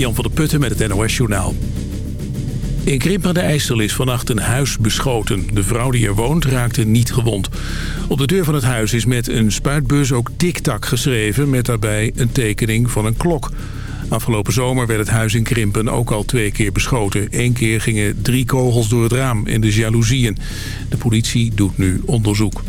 Jan van der Putten met het NOS Journaal. In Krimp aan de IJssel is vannacht een huis beschoten. De vrouw die er woont raakte niet gewond. Op de deur van het huis is met een spuitbus ook tik-tak geschreven... met daarbij een tekening van een klok. Afgelopen zomer werd het huis in Krimpen ook al twee keer beschoten. Eén keer gingen drie kogels door het raam in de jaloezieën. De politie doet nu onderzoek.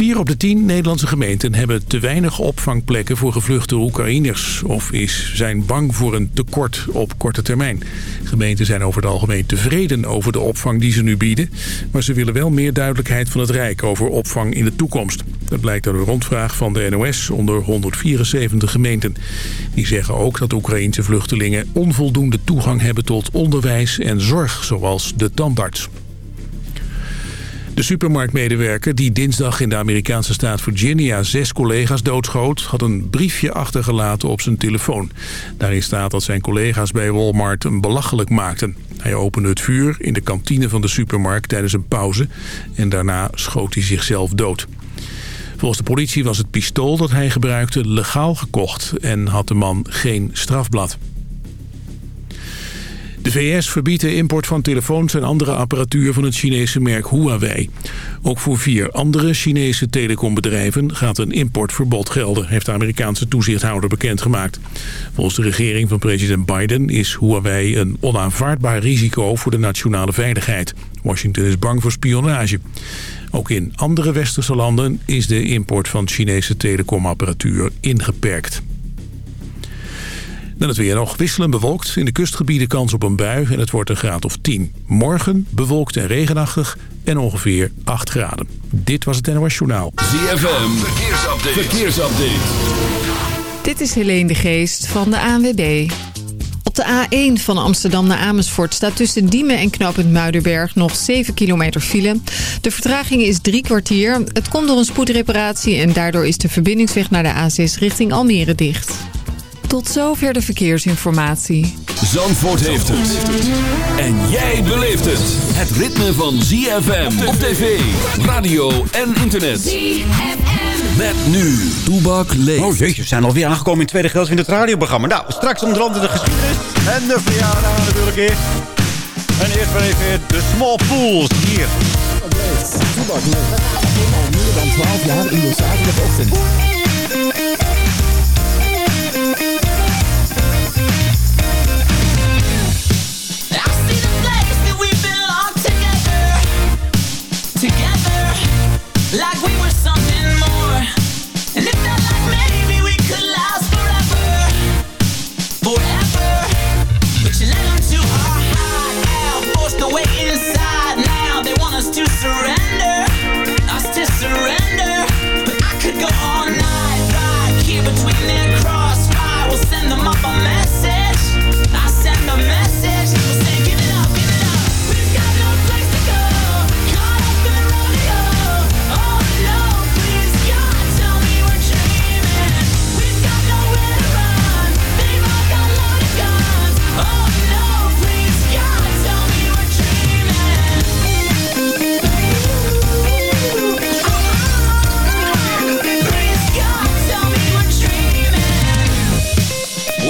Vier op de tien Nederlandse gemeenten hebben te weinig opvangplekken voor gevluchte Oekraïners... of is, zijn bang voor een tekort op korte termijn. Gemeenten zijn over het algemeen tevreden over de opvang die ze nu bieden... maar ze willen wel meer duidelijkheid van het Rijk over opvang in de toekomst. Dat blijkt uit een rondvraag van de NOS onder 174 gemeenten. Die zeggen ook dat Oekraïense vluchtelingen onvoldoende toegang hebben tot onderwijs en zorg... zoals de tandarts. De supermarktmedewerker die dinsdag in de Amerikaanse staat Virginia zes collega's doodschoot... had een briefje achtergelaten op zijn telefoon. Daarin staat dat zijn collega's bij Walmart hem belachelijk maakten. Hij opende het vuur in de kantine van de supermarkt tijdens een pauze... en daarna schoot hij zichzelf dood. Volgens de politie was het pistool dat hij gebruikte legaal gekocht... en had de man geen strafblad. De VS verbiedt de import van telefoons en andere apparatuur van het Chinese merk Huawei. Ook voor vier andere Chinese telecombedrijven gaat een importverbod gelden, heeft de Amerikaanse toezichthouder bekendgemaakt. Volgens de regering van president Biden is Huawei een onaanvaardbaar risico voor de nationale veiligheid. Washington is bang voor spionage. Ook in andere westerse landen is de import van Chinese telecomapparatuur ingeperkt. Dan het weer nog wisselend bewolkt. In de kustgebieden kans op een bui en het wordt een graad of 10. Morgen bewolkt en regenachtig en ongeveer 8 graden. Dit was het NOS Journaal. ZFM, verkeersupdate. verkeersupdate. Dit is Helene de Geest van de ANWB. Op de A1 van Amsterdam naar Amersfoort staat tussen Diemen en knooppunt Muidenberg nog 7 kilometer file. De vertraging is drie kwartier. Het komt door een spoedreparatie en daardoor is de verbindingsweg naar de A6 richting Almere dicht. Tot zover de verkeersinformatie. Zandvoort heeft het. En jij beleeft het. Het ritme van ZFM op tv, radio en internet. ZFM. Met nu, Toebak leeft. Oh jeetje, we zijn alweer aangekomen in het tweede gedeelte van het radioprogramma. Nou, straks onder andere de geschiedenis en de verjaardag natuurlijk weer. En eerst maar even de Small Pools hier. Toebak leeft. Al meer dan 12 jaar in de zaterdagochtend.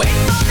away.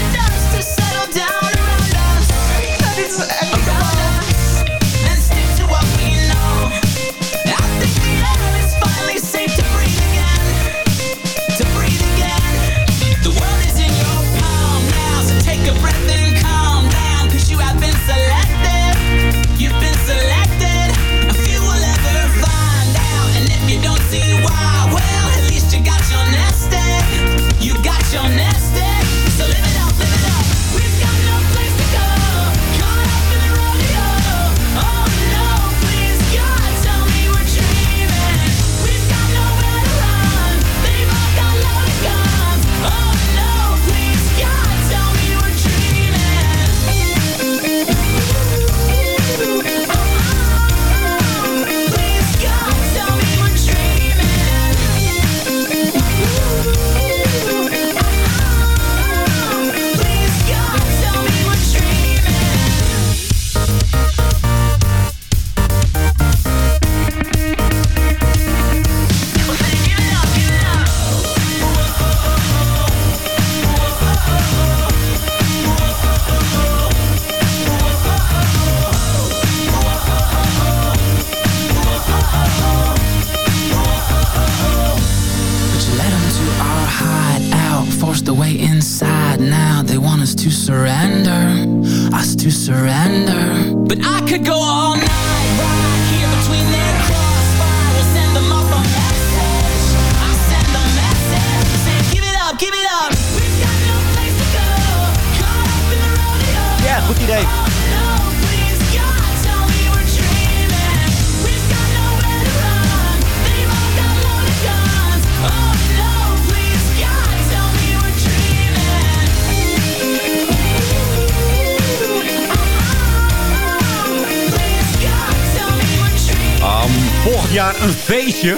Een feestje.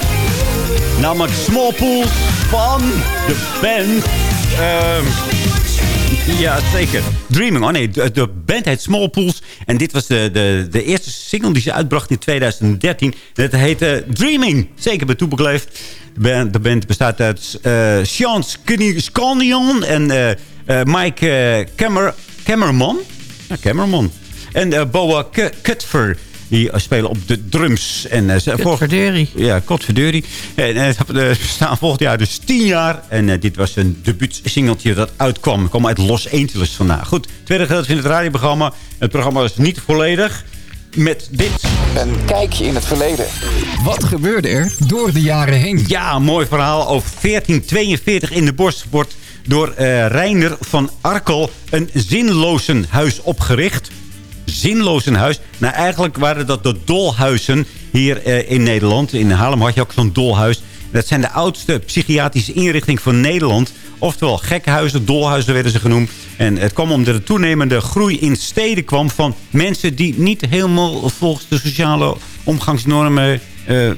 Namelijk Small Pools van de band. Ehm, ja, zeker. Dreaming. Oh nee, de, de band heet Small Pools. En dit was de, de, de eerste single die ze uitbracht in 2013. En het heette Dreaming. Zeker bij Toepekleef. De band, bestaat uit eh Sean Scanion en eh, eh, Mike eh, Camer, Camerman. Ja. En Boa Kutfer. Die eh, spelen op de drums. En, eh, Verderi. ja, Kotverdeurie. En eh, ze staan volgend jaar dus tien jaar. En dit was een debuutsingeltje dat uitkwam. kwam uit Los Angeles vandaan. Goed, tweede gedeelte in het radioprogramma. Het programma is niet volledig. Met dit. Een kijkje in het verleden. Wat gebeurde er door de jaren heen? Ja, een mooi verhaal. Over 1442 in de borst wordt door eh Reiner van Arkel een zinlozenhuis opgericht. Zinlozenhuis. Nou, eigenlijk waren dat de dolhuizen hier eh, in Nederland. In Haarlem had je ook zo'n dolhuis. Dat zijn de oudste psychiatrische inrichting van Nederland. Oftewel gekkenhuizen, dolhuizen werden ze genoemd. En het kwam omdat de toenemende groei in steden kwam... van mensen die niet helemaal volgens de sociale omgangsnormen eh, eh,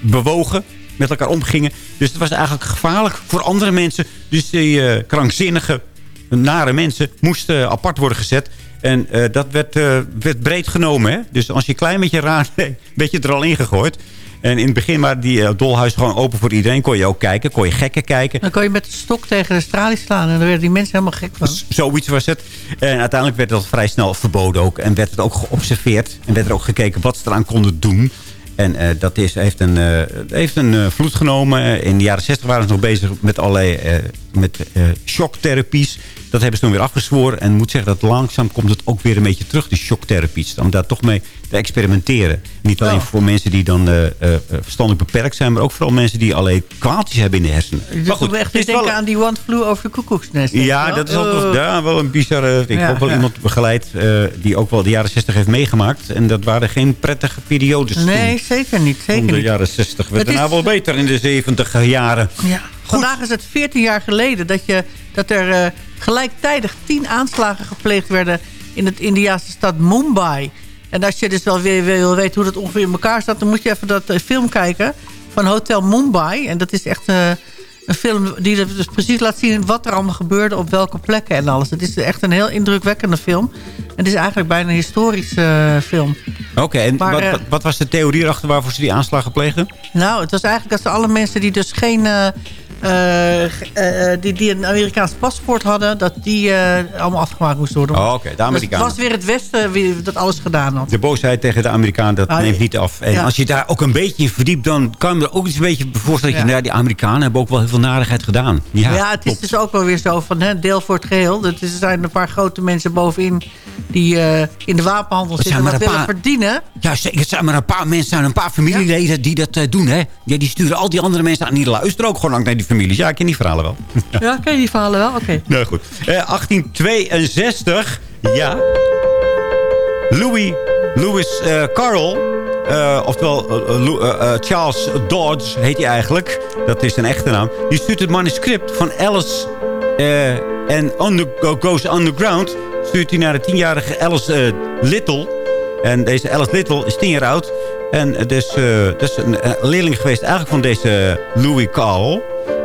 bewogen. Met elkaar omgingen. Dus het was eigenlijk gevaarlijk voor andere mensen. Dus die krankzinnige, nare mensen moesten apart worden gezet. En eh, dat werd, eh, werd breed genomen. Hè? Dus als je een klein beetje raar werd je er al ingegooid. En in het begin waren die uh, dolhuizen gewoon open voor iedereen. Kon je ook kijken, kon je gekken kijken. Dan kon je met de stok tegen de stralie slaan. En dan werden die mensen helemaal gek van. Z- Zoiets was het. En uiteindelijk werd dat vrij snel verboden ook. En werd het ook geobserveerd. En werd er ook gekeken wat ze eraan konden doen. En dat is, heeft een, heeft een vloed genomen. In de jaren 60 waren ze nog bezig met allerlei met, eh, shocktherapies. Dat hebben ze toen weer afgezworen. En ik moet zeggen dat langzaam komt het ook weer een beetje terug, die shocktherapies. Om daar toch mee te experimenteren. Niet alleen voor mensen die dan eh, eh, verstandelijk beperkt zijn... maar ook vooral mensen die allerlei kwaaltjes hebben in de hersenen. Dus maar goed, echt is denken wel- aan die One Flew over de koekoeksnest. ja, wel? dat is ook Oh. wel, ja, wel een bizarre... Ik Ja, heb ook wel iemand begeleid die ook wel de jaren 60 heeft meegemaakt. En dat waren geen prettige periodes Nee, toen. zeker niet. Zeker de jaren 60 werd daarna is- wel beter in de 70 jaren. Ja. Vandaag is het 14 jaar geleden dat, je, dat er eh, gelijktijdig 10 aanslagen gepleegd werden in het Indiaanse stad Mumbai. En als je dus wel weer wil weten hoe dat ongeveer in elkaar staat... dan moet je even dat eh, film kijken van Hotel Mumbai. En dat is echt eh, een film die dus precies laat zien... wat er allemaal gebeurde op welke plekken en alles. Het is echt een heel indrukwekkende film. En het is eigenlijk bijna een historische film. Oké, en Maar, wat, wat, wat was de theorie erachter waarvoor ze die aanslagen pleegden? Nou, het was eigenlijk als alle mensen die dus geen... eh, eh, eh, die, die een Amerikaans paspoort hadden... dat die allemaal afgemaakt moesten worden. Oh, oké, de Dus Amerikanen. het was weer het Westen wie dat alles gedaan had. De boosheid tegen de Amerikaan, dat Ah, neemt niet af. En ja. als je daar ook een beetje in verdiept... dan kan je er ook iets een beetje voorstellen... dat je, nou die Amerikanen hebben ook wel heel veel narigheid gedaan. Ja, Ja, het is dus ook wel weer zo van hè, deel voor het geheel. Dat is, er zijn een paar grote mensen bovenin... die in de wapenhandel zijn zitten en dat willen paar- verdienen. Ja, zeker. Het zijn maar een paar mensen, een paar familieleden die dat doen, hè. Ja, die sturen al die andere mensen aan. Die luisteren ook gewoon lang naar die families. Ja, ik ken die verhalen wel. Ja, ken je die verhalen wel? Oké. nou goed. Eh, 1862, ja. Louis, Louis eh, Carroll, eh, oftewel eh, eh, eh, Charles Dodge heet hij eigenlijk. Dat is zijn echte naam. Die stuurt het manuscript van Alice eh, en under, Goes Underground... stuurt hij naar de tienjarige Alice eh, Little... En deze Alice Little is tien jaar oud. En eh, dat is een eh, leerling geweest eigenlijk van deze Louis Carroll.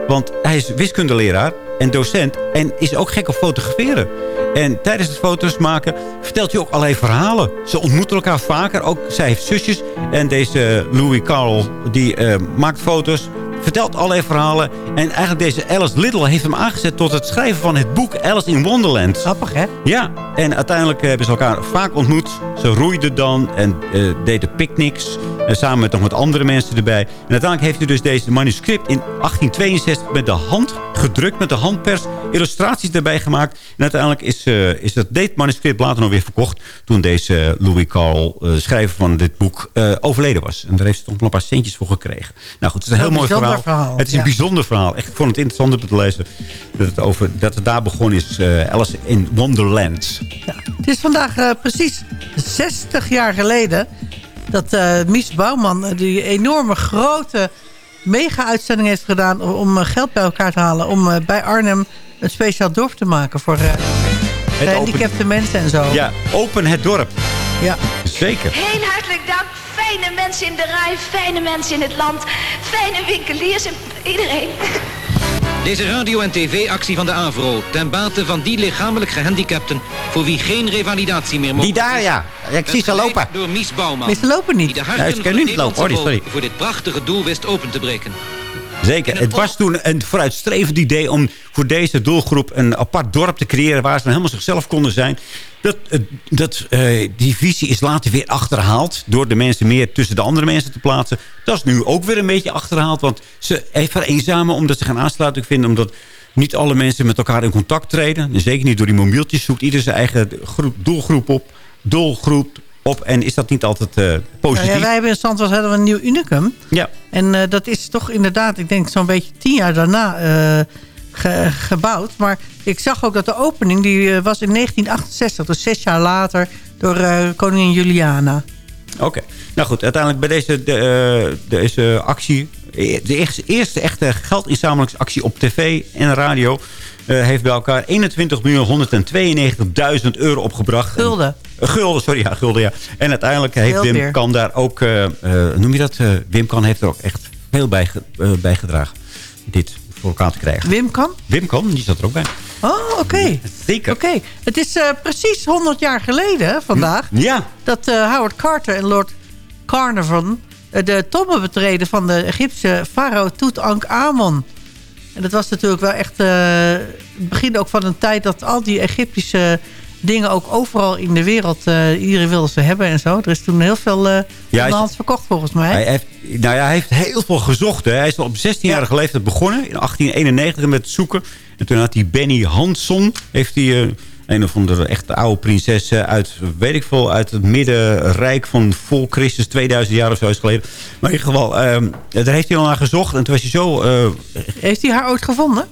Want hij is wiskundeleraar en docent. En is ook gek op fotograferen. En tijdens het foto's maken vertelt hij ook allerlei verhalen. Ze ontmoeten elkaar vaker. Ook zij heeft zusjes. En deze Louis Carroll die eh, maakt foto's. Vertelt allerlei verhalen. En eigenlijk deze Alice Little heeft hem aangezet tot het schrijven van het boek Alice in Wonderland. Grappig, hè? Ja, en uiteindelijk hebben ze elkaar vaak ontmoet. Ze roeiden dan en eh, deden picknicks. En samen met nog wat andere mensen erbij. En uiteindelijk heeft hij dus deze manuscript in 1862 met de hand gedrukt. Met de handpers illustraties erbij gemaakt. En uiteindelijk is, eh, is dat, dit manuscript later nog weer verkocht. Toen deze Louis Carl, eh, schrijver van dit boek, eh, overleden was. En daar heeft ze toch nog een paar centjes voor gekregen. Nou goed, het is een Heel mooi verhaal. Verhaal, Het is ja. een bijzonder verhaal. Echt, ik vond het interessant om te lezen. Dat het, over, dat het daar begonnen is. eh, Alice in Wonderland. Ja. Het is vandaag eh, precies 60 jaar geleden... dat eh, Mies Bouwman die enorme grote mega-uitzending heeft gedaan... om- geld bij elkaar te halen... om eh, bij Arnhem een speciaal dorp te maken voor eh Het gehandicapte mensen en zo. Ja, open het dorp. Ja. Zeker. Heel hartelijk dank. Fijne mensen in de rij, fijne mensen in het land, fijne winkeliers en iedereen. Deze radio- en tv-actie van de AVRO ten bate van die lichamelijk gehandicapten voor wie geen revalidatie meer mogelijk Die daar, ja. Ja, Ik zie ze lopen. Door Mies Bouwman. Lopen Die niet. de Ja, harten de niet lopen, hoor, sorry. voor dit prachtige doel wist open te breken. Zeker. Het was toen een vooruitstrevend idee om voor deze doelgroep een apart dorp te creëren... waar ze dan helemaal zichzelf konden zijn. Dat, eh, dat, eh, die visie is later weer achterhaald... door de mensen meer tussen de andere mensen te plaatsen. Dat is nu ook weer een beetje achterhaald. Want ze vereenzamen omdat ze geen aansluiting vinden... omdat niet alle mensen met elkaar in contact treden. En zeker niet door die mobieltjes. Zoekt ieder zijn eigen groep, doelgroep op. Doelgroep op. En is dat niet altijd eh, Nou positief? ja, wij hebben in Zandvoort hadden we een nieuw unicum. ja. En eh, dat is toch inderdaad, ik denk zo'n beetje tien jaar daarna eh, ge- gebouwd. Maar ik zag ook dat de opening, die was in 1968. Dus zes jaar later door koningin Juliana. Oké. Nou goed, uiteindelijk bij deze, de, deze actie... de eerste, echte geldinzamelingsactie op tv en radio... eh, heeft bij elkaar 21.192.000 euro opgebracht. Gulden. Eh, gulden, sorry, ja, gulden, ja. En uiteindelijk heeft Wim weer. Kan daar ook... eh, eh, noem je dat? Wim Kan heeft er ook echt veel bij, ge- bijgedragen. Dit voor elkaar te krijgen. Wim kan? Wim Kan, die zat er ook bij. Oh, oké. Zeker. Oké. Het is precies 100 jaar geleden vandaag... Ja, dat Howard Carter en Lord Carnarvon... de tombe betreden van de Egyptische farao Tutankhamon. En dat was natuurlijk wel echt het begin ook van een tijd... dat al die Egyptische dingen ook overal in de wereld... eh, iedereen wilde ze hebben en zo. Er is toen heel veel eh Ja, is- hand verkocht volgens mij. Hij heeft, nou ja, hij heeft heel veel gezocht. Hè. Hij is al op 16-jarige leeftijd begonnen. In 1891 met het zoeken. En toen had hij Benny Hansson. Heeft hij eh, een of andere echte oude prinses uit, weet ik veel, uit het middenrijk van vol Christus. 2000 jaar of zo is geleden. Maar in ieder geval, eh, daar heeft hij al naar gezocht. En toen was hij zo... Heeft hij haar ooit gevonden?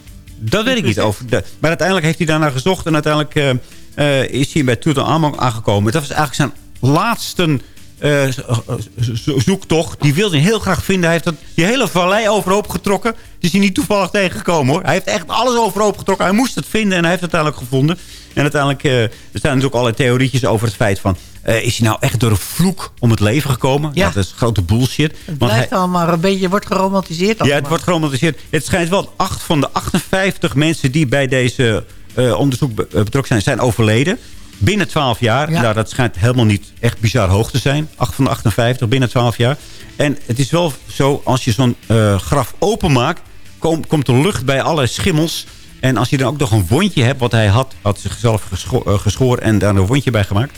dat weet ik niet over. Maar uiteindelijk heeft hij daarnaar gezocht. En uiteindelijk eh, is hij bij Tutankhamon aangekomen. Dat was eigenlijk zijn laatste eh, zo- zo- zoektocht. Die wilde hij heel graag vinden. Hij heeft dat, die hele vallei overhoop getrokken. Het is hij niet toevallig tegengekomen hoor. Hij heeft echt alles overhoop getrokken. Hij moest het vinden en hij heeft het uiteindelijk gevonden. En uiteindelijk eh, er staan natuurlijk allerlei theorietjes over het feit van... is hij nou echt door een vloek om het leven gekomen? Ja. dat is grote bullshit. Het Want blijft hij- allemaal een beetje... wordt geromantiseerd ja, allemaal. het wordt geromantiseerd. Het schijnt wel 8 van de 58 mensen die bij deze eh, onderzoek eh, betrokken zijn, zijn overleden. Binnen 12 jaar. Ja. Nou, dat schijnt helemaal niet echt bizar hoog te zijn. 8 van de 58 binnen 12 jaar. En het is wel zo, als je zo'n eh, graf openmaakt... Kom, komt er lucht bij alle schimmels. En als je dan ook nog een wondje hebt, wat hij had... had zichzelf gescho geschoren en daar een wondje bij gemaakt.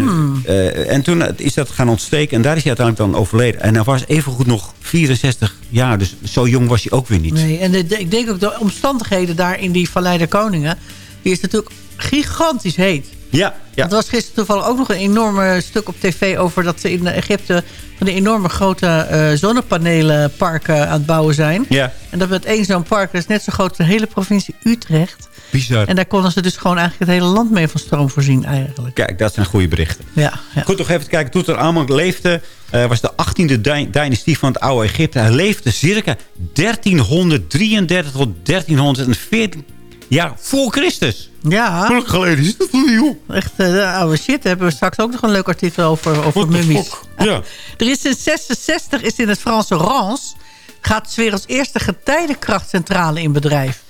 Hmm. Eh, en toen is dat gaan ontsteken. En daar is hij uiteindelijk dan overleden. En hij was evengoed nog 64 jaar. Dus zo jong was hij ook weer niet. Nee, en de- de- ik denk ook de omstandigheden daar in die Vallei der Koningen... die is natuurlijk gigantisch heet. Ja, ja. Er was gisteren toevallig ook nog een enorme stuk op tv... over dat ze in Egypte van die enorme grote eh, zonnepanelenparken aan het bouwen zijn. ja. En dat met één zo'n park, dat is net zo groot als de hele provincie Utrecht. Bizar. En daar konden ze dus gewoon eigenlijk het hele land mee van stroom voorzien eigenlijk. Kijk, dat zijn goede berichten. Ja, ja. Goed, nog even te kijken. Tutankhamon leefde... eh was de 18e dy- dynastie van het oude Egypte. Hij leefde circa 1333 tot 1314 jaar voor Christus. ja, geleden is dat joh? echt de oude shit. Hebben we straks ook nog een leuk artikel over, over mummies. Ja. Er is in 66 is in het Franse Reims... gaat weer als eerste getijdenkrachtcentrale in bedrijf.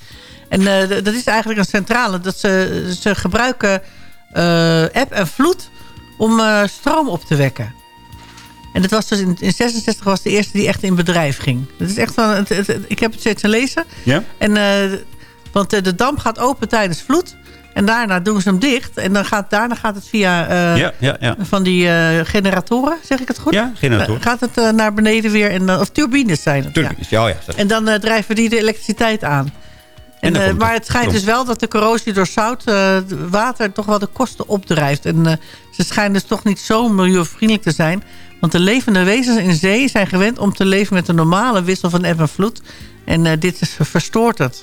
En eh, dat is eigenlijk een centrale. Dat ze, ze gebruiken eh eb en vloed om eh, stroom op te wekken. En dat was dus in, in 66 was de eerste die echt in bedrijf ging. Dat is echt van, het, het- het- ik heb het steeds gelezen. Ja? En, want de dam gaat open tijdens vloed. En daarna doen ze hem dicht. En dan gaat, daarna gaat het via Ja, ja, ja. van die generatoren, zeg ik het goed? Ja, generatoren. Gaat het naar beneden weer. En, dan- of turbines zijn het. ja. Tuurlijk. Ja, ja. En dan drijven die de elektriciteit aan. En, eh, maar het schijnt dus wel dat de corrosie door zout eh, water toch wel de kosten opdrijft. En eh, ze schijnen dus toch niet zo milieuvriendelijk te zijn. Want de levende wezens in zee zijn gewend om te leven met een normale wissel van eb en vloed. En dit is, verstoort het.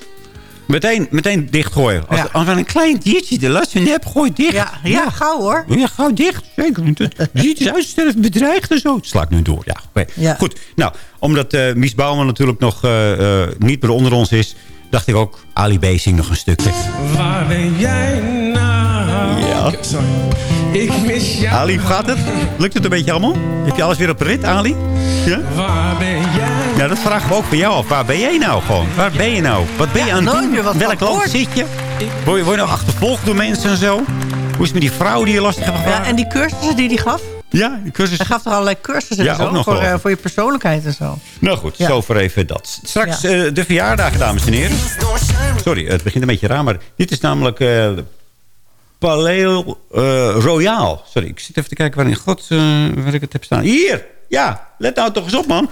Meteen, meteen dichtgooien. Als, Ja. als er een klein diertje de last van hebt, gooi dicht. Ja, ja, gauw hoor. Ja, gauw dicht. Zeker. Het ziet er uit als het bedreigd en zo. Het slaat nu door. Ja, oké. Ja. Goed. Nou, omdat Mies Bouwman natuurlijk nog niet meer onder ons is... dacht ik ook, Ali B zingt nog een stukje. Waar ben jij nou? Ja. Sorry. Ik mis jou. Ali, hoe gaat het? Lukt het een beetje allemaal? Heb je alles weer op rit, Ali? Ja? Waar ben jij? Ja, dat vragen we ook van jou af. Waar ben jij nou gewoon? Waar ben je nou? Wat ben je Ja, aan het doen? welk land zit je? Word je, word je nou achtervolgd door mensen en zo? Hoe is het met die vrouw die je lastig hebt Ja, gevraagd? en die cursussen die hij gaf. Ja, cursus. Hij gaf toch allerlei cursussen Ja, en zo, voor, eh, voor je persoonlijkheid en zo. Nou goed, Ja. zover even dat. Straks Ja. eh, de verjaardagen, dames en heren. Sorry, het begint een beetje raar, maar dit is namelijk Paleel eh, Royaal. Sorry, ik zit even te kijken waar in god waar ik het heb staan. Hier! Ja, let nou toch eens op, man.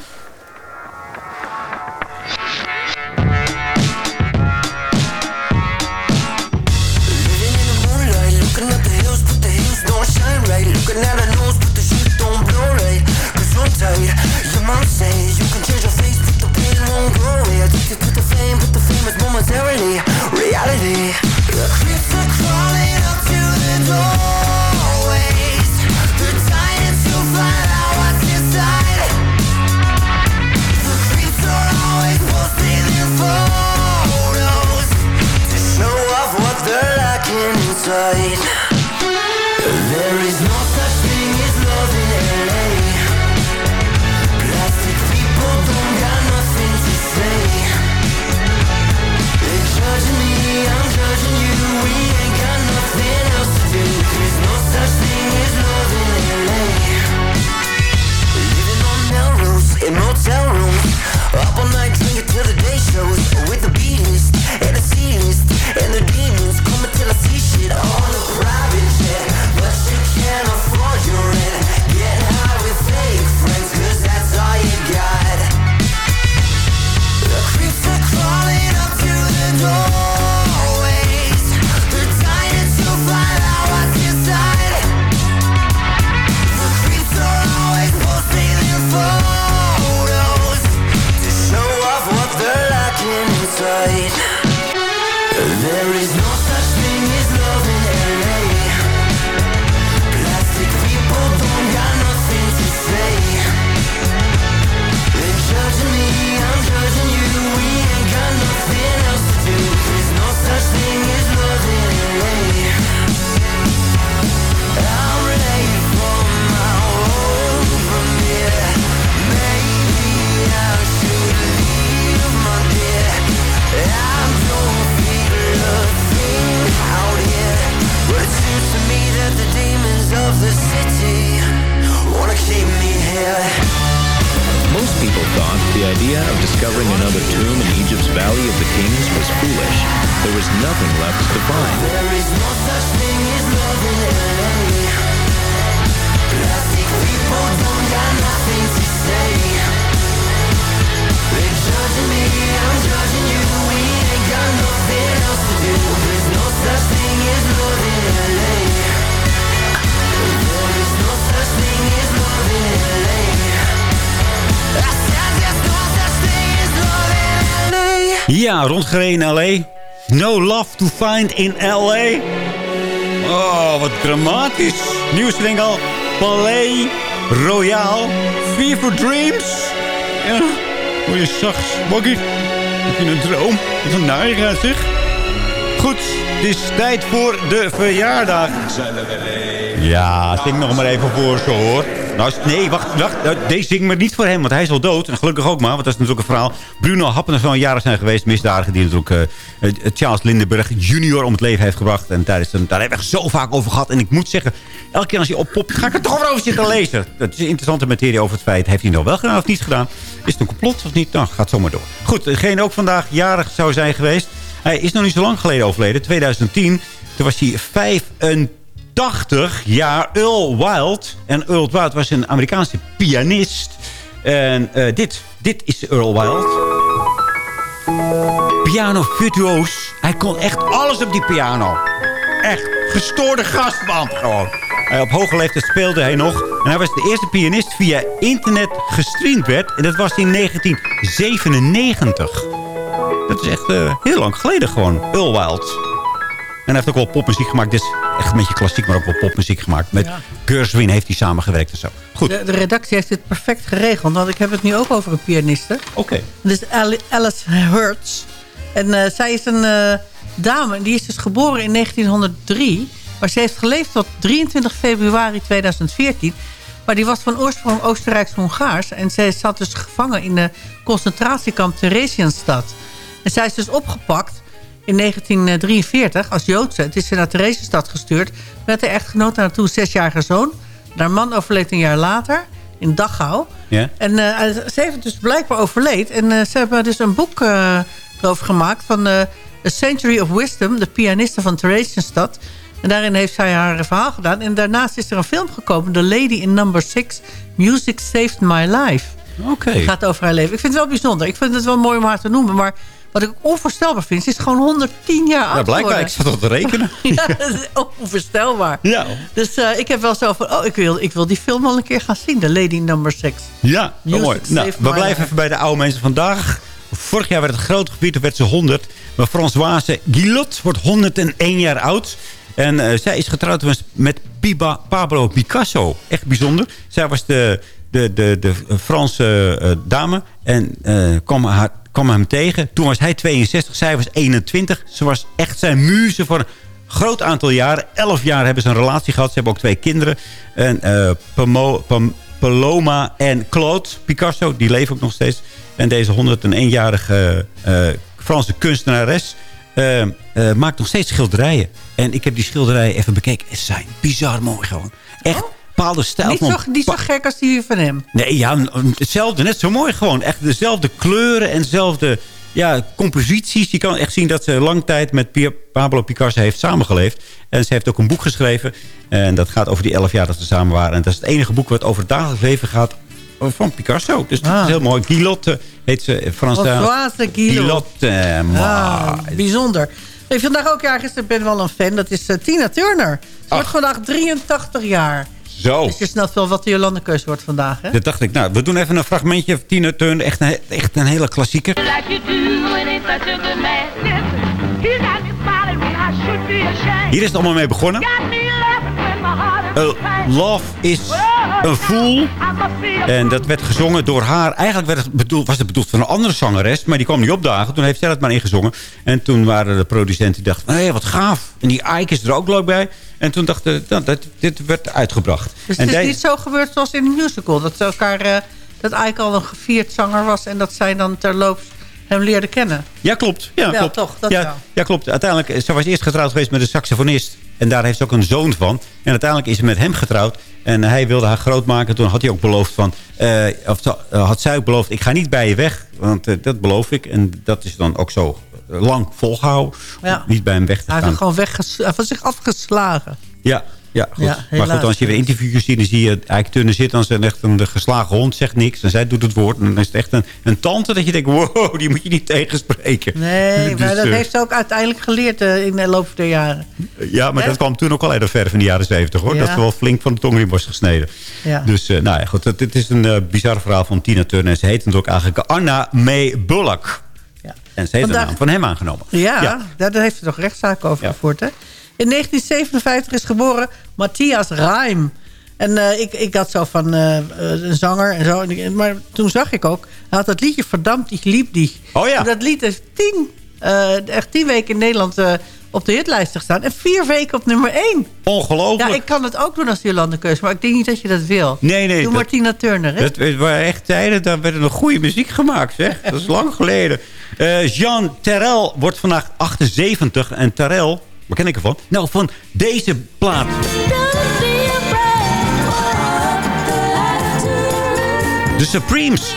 Mom says you can change your face, but the pain won't go away. Addicted to the fame, but the fame is momentarily reality. The creeps are crawling up to the doorways. They're dying to find out what's inside. The creeps are always posting their photos to show off what they're lacking inside. There was nothing left to find. There is no such thing as love in LA. Plastic people don't got nothing to say. They're judging me, I'm judging you. We ain't got nothing else to do. There's no such thing as love in LA. There is no such thing as love in LA. I said there's no such thing as love in LA. Ja, rondgereden in L.A. No love to find in L.A. Oh, wat dramatisch. Nieuwste ding al. Palais Royal. Fever Dreams. Ja, word je zacht. Heb je een droom? Wat een narigheid zeg. Goed, het is tijd voor de verjaardag. Ja, zing nog maar even voor zo hoor. Nou, nee, wacht, wacht. Deze zing maar niet voor hem, want hij is al dood. En gelukkig ook maar, want dat is natuurlijk een verhaal. Bruno Happen zou jaren zijn geweest. Misdadiger die natuurlijk eh, Charles Lindenberg junior om het leven heeft gebracht. En een, daar hebben we het zo vaak over gehad. En ik moet zeggen, elke keer als hij oppopt, ga ik er toch weer over zitten lezen. Dat is een interessante materie over het feit. Heeft hij nou wel gedaan of niet gedaan? Is het een complot of niet? Nou, gaat zomaar door. Goed, degene ook vandaag jarig zou zijn geweest. Hij is nog niet zo lang geleden overleden. 2010. Toen was hij 85 jaar Earl Wild. En Earl Wild was een Amerikaanse pianist. En eh, dit, dit is Earl Wild. Piano virtuoos. Hij kon echt alles op die piano. Echt gestoorde gastband gewoon. Hij op hoge leeftijd speelde hij nog. En hij was de eerste pianist via internet gestreamd werd. En dat was in 1997. Dat is echt eh, heel lang geleden gewoon. Earl Wild. En hij heeft ook wel popmuziek gemaakt. Dus echt een beetje klassiek, maar ook wel popmuziek gemaakt. Met Ja. Gershwin heeft hij samengewerkt en zo. Goed. De, de redactie heeft dit perfect geregeld. Want ik heb het nu ook over een pianiste. Oké. Dat is Ali- Alice Hertz. En eh, zij is een eh, dame. En die is dus geboren in 1903. Maar ze heeft geleefd tot 23 februari 2014. Maar die was van oorsprong Oostenrijks-Hongaars. En zij zat dus gevangen in de concentratiekamp Theresienstadt. En zij is dus opgepakt in 1943 als Joodse. Het is ze naar Theresienstadt gestuurd. Met haar echtgenoot en haar toen zesjarige zoon. Haar man overleed een jaar later in Dachau. Ja. En eh, ze heeft dus blijkbaar overleed. En eh, ze hebben dus een boek eh, erover gemaakt van A Century of Wisdom, de pianiste van Theresienstadt. En daarin heeft zij haar verhaal gedaan. En daarnaast is er een film gekomen, The Lady in Number 6, Music Saved My Life. Oké. Het gaat over haar leven. Ik vind het wel bijzonder. Ik vind het wel mooi om haar te noemen. Maar wat ik onvoorstelbaar vind, ze is gewoon 110 jaar oud Ja, blijkbaar. Ik zat al te rekenen. Ja, dat is onvoorstelbaar. Ja. Dus eh, ik heb wel zo van, oh, ik wil, ik wil die film wel een keer gaan zien. The Lady Number 6. Ja, Music mooi. Nou, we blijven even bij de oude mensen vandaag. Vorig jaar werd het groot gebied, werd ze 100. Maar Françoise Guillot wordt 101 jaar oud. En eh, zij is getrouwd met Piba, Pablo Picasso. Echt bijzonder. Zij was de, de, de, de Franse eh, dame. En kwam, haar, kwam hem tegen. Toen was hij 62, zij was 21. Ze was echt zijn muze voor een groot aantal jaren. Elf jaar hebben ze een relatie gehad. Ze hebben ook twee kinderen. En eh, Paloma en Claude Picasso, die leven ook nog steeds. En deze 101-jarige eh, Franse kunstenares eh, eh, maakt nog steeds schilderijen. En ik heb die schilderijen even bekeken. Ze zijn bizar mooi gewoon. Echt bepaalde stijl. Niet zo, niet zo gek als die van hem. Nee, ja, hetzelfde. Net zo mooi gewoon. Echt dezelfde kleuren en dezelfde ja, composities. Je kan echt zien dat ze lang tijd met Pablo Picasso heeft samengeleefd. En ze heeft ook een boek geschreven. En dat gaat over die elf jaar dat ze samen waren. En dat is het enige boek wat over het dagelijks leven gaat van Picasso. Dus dat is heel mooi. Guillotte heet ze. Frans Françoise Guillot. Guillotte. Ah, bijzonder. Hey, vandaag ook jarig is, ik ben wel een fan. Dat is eh, Tina Turner. Ze wordt vandaag 83 jaar. Zo. Dus je snapt wel wat de Jolande-keus wordt vandaag, hè? Dat dacht ik. Nou, we doen even een fragmentje van Tina Turner. Echt een, echt een hele klassieker. Hier is het allemaal mee begonnen. Love is a fool. En dat werd gezongen door haar. Eigenlijk werd het bedoeld, was het bedoeld voor een andere zangeres. Maar die kwam niet opdagen. Toen heeft zij het maar ingezongen. En toen waren de producenten die dachten... Hé, wat gaaf. En die Ike is er ook leuk bij. En toen dachten nou, dat dit werd uitgebracht. Dus en het is niet zo gebeurd zoals in de musical. Dat ze elkaar... eh, dat Ike al een gevierd zanger was... en dat zij dan terloops hem leerde kennen. Ja, klopt. Ja, Wel, klopt. toch, dat ja, wel. ja, klopt. Uiteindelijk, eh, ze was eerst getrouwd geweest met een saxofonist. En daar heeft ze ook een zoon van. En uiteindelijk is ze met hem getrouwd. En hij wilde haar groot maken. Toen had hij ook beloofd van... eh, of eh, had zij ook beloofd, ik ga niet bij je weg. Want eh, dat beloof ik. En dat is dan ook zo lang volgehouden. Ja. Niet bij hem weg te Hij gaan. hem gewoon wegges- hij van zich afgeslagen. Ja, ja, goed. Ja, maar goed, als je weer interviews ziet... dan zie je eigenlijk Turner zit... dan is echt een geslagen hond, zegt niks. En zij doet het woord. En dan is het echt een, een tante dat je denkt... wow, die moet je niet tegenspreken. Nee, Dus, maar dat eh, heeft ze ook uiteindelijk geleerd eh, in de loop der jaren. Ja, maar dat kwam toen ook al uit de verf in de jaren 70 hoor. Ja. Dat ze wel flink van de tongriem was gesneden. Ja. Dus eh, nou ja, goed. Het is een bizar verhaal van Tina Turner. En ze heet natuurlijk eigenlijk Anna May Bullock. Ja. En ze heeft Vandaag- de naam van hem aangenomen. Ja, Ja. Daar, heeft ze toch rechtszaken over gevoerd, hè? In 1957 is geboren Matthias Reim. En eh, ik, ik had zo van eh, eh, een zanger en zo. Maar toen zag ik ook, hij had dat liedje Verdammt, ik liep die. Oh ja. En dat lied is tien, echt tien weken in Nederland op de hitlijst gestaan. En vier weken op nummer één. Ongelooflijk. Ja, ik kan het ook doen als Jolande Keus. Maar ik denk niet dat je dat wil. Nee, nee. Doe dat- Martina Turner, hè? Het, het waren echt tijden, daar werd er nog goede muziek gemaakt, zeg. Dat is lang geleden. Jean Terrell wordt vandaag 78. En Terrell, waar ken ik ervan? Nou, van deze plaat. De Supremes.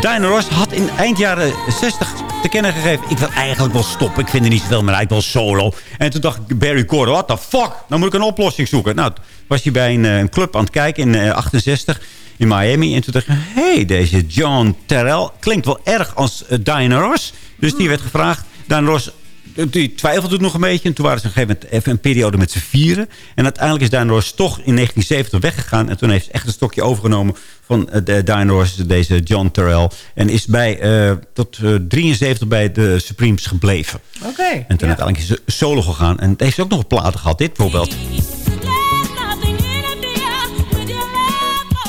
Diana Ross had in eind jaren 60 te kennen gegeven... ik wil eigenlijk wel stoppen, ik vind er niet zoveel meer uit, wel solo. En toen dacht Barry Corden, what the fuck? Dan moet ik een oplossing zoeken. Nou, was hij bij een, eh, een club aan het kijken in eh, 68 in Miami. En toen dacht ik, hey, deze John Terrell klinkt wel erg als eh, Diana. Dus die werd gevraagd. Diana Ross die twijfelde nog een beetje. En toen waren ze op een gegeven moment even een periode met z'n vieren. En uiteindelijk is Diana Ross toch in 1970 weggegaan. En toen heeft ze echt een stokje overgenomen van eh, de Diana Ross, deze John Terrell. En is bij, eh, tot eh, 73 bij de Supremes gebleven. Oké. En toen uiteindelijk is ze solo gegaan. En heeft ze ook nog een platen gehad. Dit bijvoorbeeld.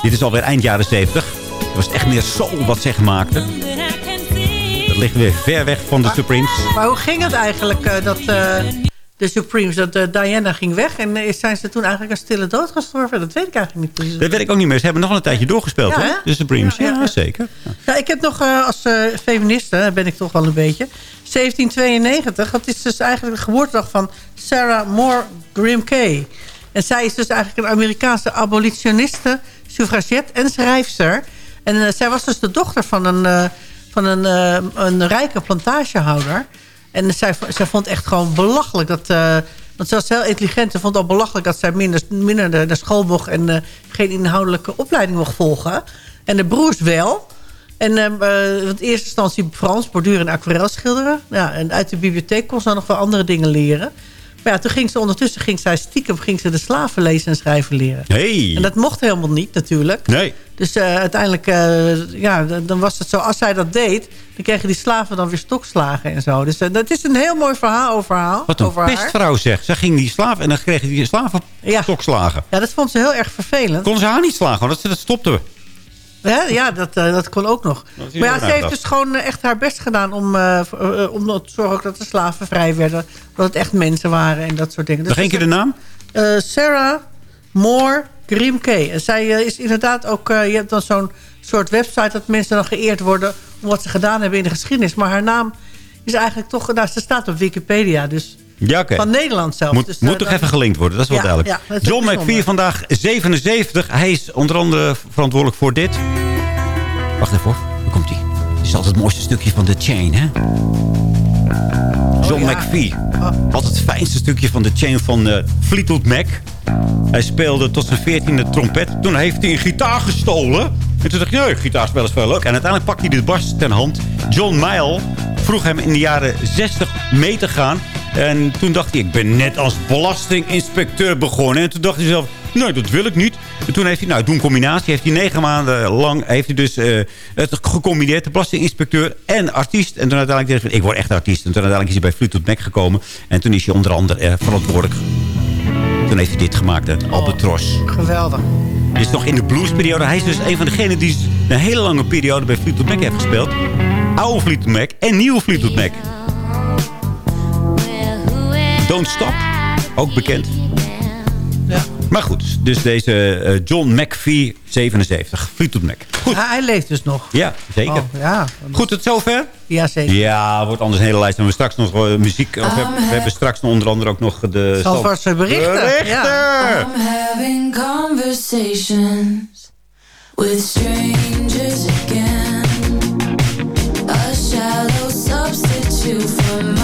Dit is alweer eind jaren 70. Dat was echt meer soul wat ze maakte. Dat ligt weer ver weg van de Supremes. Maar hoe ging het eigenlijk eh, dat eh, de Supremes, dat eh, Diana ging weg? En zijn ze toen eigenlijk een stille dood gestorven? Dat weet ik eigenlijk niet precies. Dat weet ik ook niet meer. Ze hebben nog een tijdje doorgespeeld, Ja, hè? De Supremes. Ja, zeker. Ja, ik heb nog als feministe, ben ik toch wel een beetje... 1792, dat is dus eigenlijk de geboortedag van Sarah Moore Grimke. En zij is dus eigenlijk een Amerikaanse abolitioniste, suffragette en schrijfster. En zij was dus de dochter van een, van een, eh, een rijke plantagehouder. En zij, zij vond echt gewoon belachelijk dat... eh, want ze was heel intelligent. Ze vond al belachelijk dat zij minder, minder de, de school mocht... en eh, geen inhoudelijke opleiding mocht volgen. En de broers wel. En eh, in eerste instantie Frans, borduren en aquarel schilderen. Ja, en uit de bibliotheek kon ze dan nog wel andere dingen leren. Maar ja, toen ging ze ondertussen ging zij stiekem ging ze de slaven lezen en schrijven leren. Hey. En dat mocht helemaal niet natuurlijk. Nee. Dus eh, uiteindelijk, eh, ja, dan was het zo, als zij dat deed... dan kregen die slaven dan weer stokslagen en zo. Dus eh, dat is een heel mooi verhaal over haar. Wat een over haar. pestvrouw zeg. Zij ging die slaven en dan kregen die slaven stokslagen. Ja, dat vond ze heel erg vervelend. Kon ze haar niet slagen, want dat, dat stopte. Ja, ja dat, eh, dat kon ook nog. Maar ja, ze heeft dat. dus gewoon eh, echt haar best gedaan... om, eh, om te zorgen dat de slaven vrij werden. Dat het echt mensen waren en dat soort dingen. Nog één keer de naam? Sarah Moore Grimke. En zij is inderdaad ook... je hebt dan zo'n soort website dat mensen dan geëerd worden... om wat ze gedaan hebben in de geschiedenis. Maar haar naam is eigenlijk toch... Nou, ze staat op Wikipedia, dus... Ja. Van Nederland zelf. Moet, Dus, moet eh, toch dat- even gelinkt worden, dat is wel Ja, duidelijk. ja, dat is John McVie vandaag 77. Hij is onder andere verantwoordelijk voor dit. Wacht even hoor, daar komt hij. Dit is altijd het mooiste stukje van The Chain, hè? John ja. McVie. Altijd het fijnste stukje van The Chain van eh, Fleetwood Mac. Hij speelde tot zijn veertiende trompet. Toen heeft hij een gitaar gestolen. En toen dacht hij, nee, gitaarspel is wel leuk. En uiteindelijk pakte hij de bas ten hand. John Mayall vroeg hem in de jaren 60 mee te gaan. En toen dacht hij, ik ben net als belastinginspecteur begonnen. En toen dacht hij zelf, nee, dat wil ik niet. En toen heeft hij, nou, doe een combinatie. Heeft hij negen maanden lang, heeft hij dus eh, het gecombineerd. De belastinginspecteur en artiest. En toen uiteindelijk dacht hij, ik word echt artiest. En toen uiteindelijk is hij bij Fleetwood Mac gekomen. En toen is hij onder andere eh, verantwoordelijk. Toen heeft hij dit gemaakt, het Albatros. Geweldig. Dit is nog in de bluesperiode. Hij is dus een van degenen die een hele lange periode bij Fleetwood Mac heeft gespeeld. Oude Fleetwood Mac en nieuwe Fleetwood Mac. Don't Stop, ook bekend. Ja. Maar goed, dus deze eh, John McVie, 77, Fleetwood Mac. Goed. Hij, hij leeft dus nog. Ja, zeker. Oh, ja. Goed, tot zover? Ja, zeker. Ja, wordt anders een hele lijst. En we hebben straks nog eh, muziek. of we, hebben- we hebben straks nog onder andere ook nog de... Zandvoortse berichten. Berichten! Ja. I'm having conversations with strangers again. A shallow substitute for my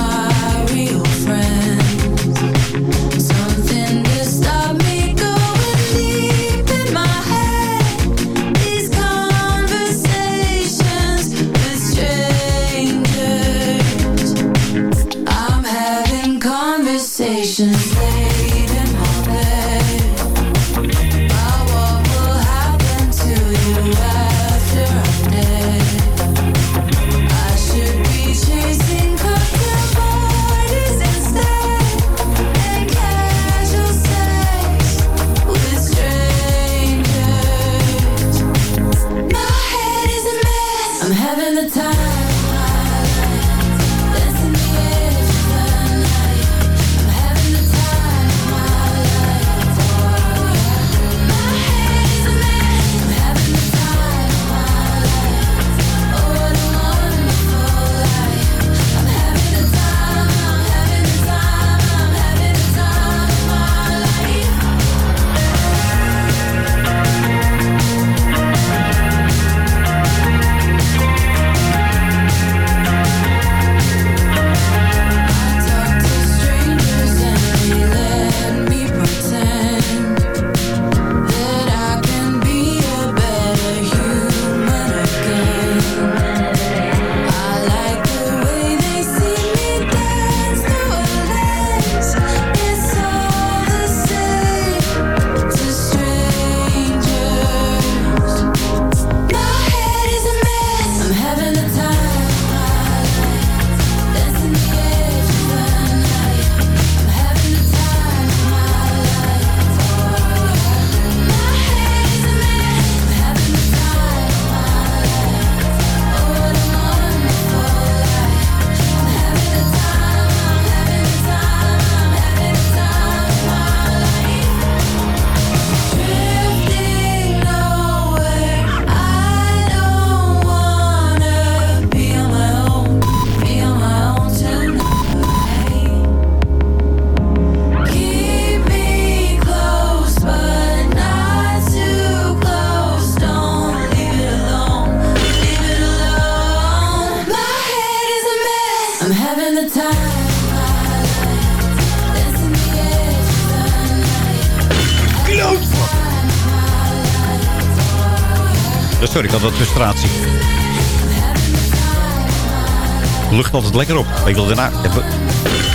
Lucht altijd lekker op. Ik wil daarna... even-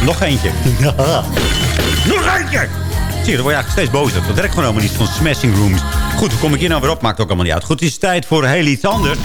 Nog eentje. Nog eentje! Zie je, dan word je eigenlijk steeds bozer. Dat werkt gewoon helemaal niet van smashing rooms. Goed, hoe kom ik hier nou weer op? Maakt ook allemaal niet uit. Goed, het is tijd voor heel iets anders.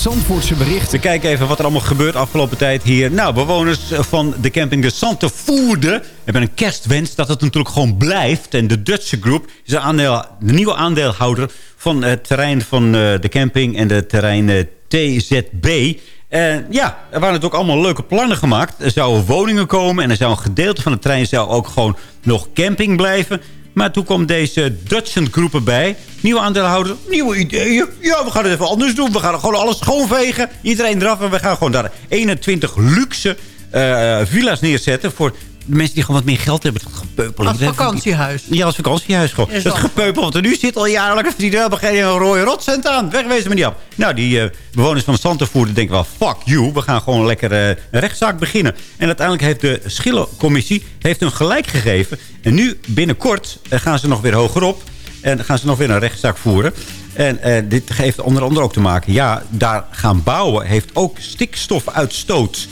Zandvoortse berichten. We kijken even wat er allemaal gebeurt afgelopen tijd hier. Nou, bewoners van de camping de Sante Voerde hebben een kerstwens dat het natuurlijk gewoon blijft. En de Dutch Group is de, de nieuwe aandeelhouder van het terrein van eh, de camping en de terrein eh, TZB. En ja, er waren natuurlijk allemaal leuke plannen gemaakt. Er zouden woningen komen en er zou een gedeelte van het terrein zou ook gewoon nog camping blijven. Maar toen kwam deze Dutchen Group erbij. Nieuwe aandeelhouder, nieuwe ideeën. Ja, we gaan het even anders doen. We gaan gewoon alles schoonvegen. Iedereen eraf en we gaan gewoon daar 21 luxe eh, villa's neerzetten... voor de mensen die gewoon wat meer geld hebben. Dat gepeupel. Als vakantiehuis. Ja, als vakantiehuis gewoon. Dat gepeupel wat er nu zit al jarenlang. Die hebben geen rode rotcent aan. Wegwezen met die af. Nou, die eh, bewoners van Santervoerder denken wel... fuck you, we gaan gewoon lekker eh, een rechtszaak beginnen. En uiteindelijk heeft de Schillencommissie heeft hun gelijk gegeven. En nu binnenkort eh, gaan ze nog weer hogerop. En gaan ze nog weer een rechtszaak voeren. En dit heeft onder andere ook te maken... ja, daar gaan bouwen heeft ook stikstofuitstoot.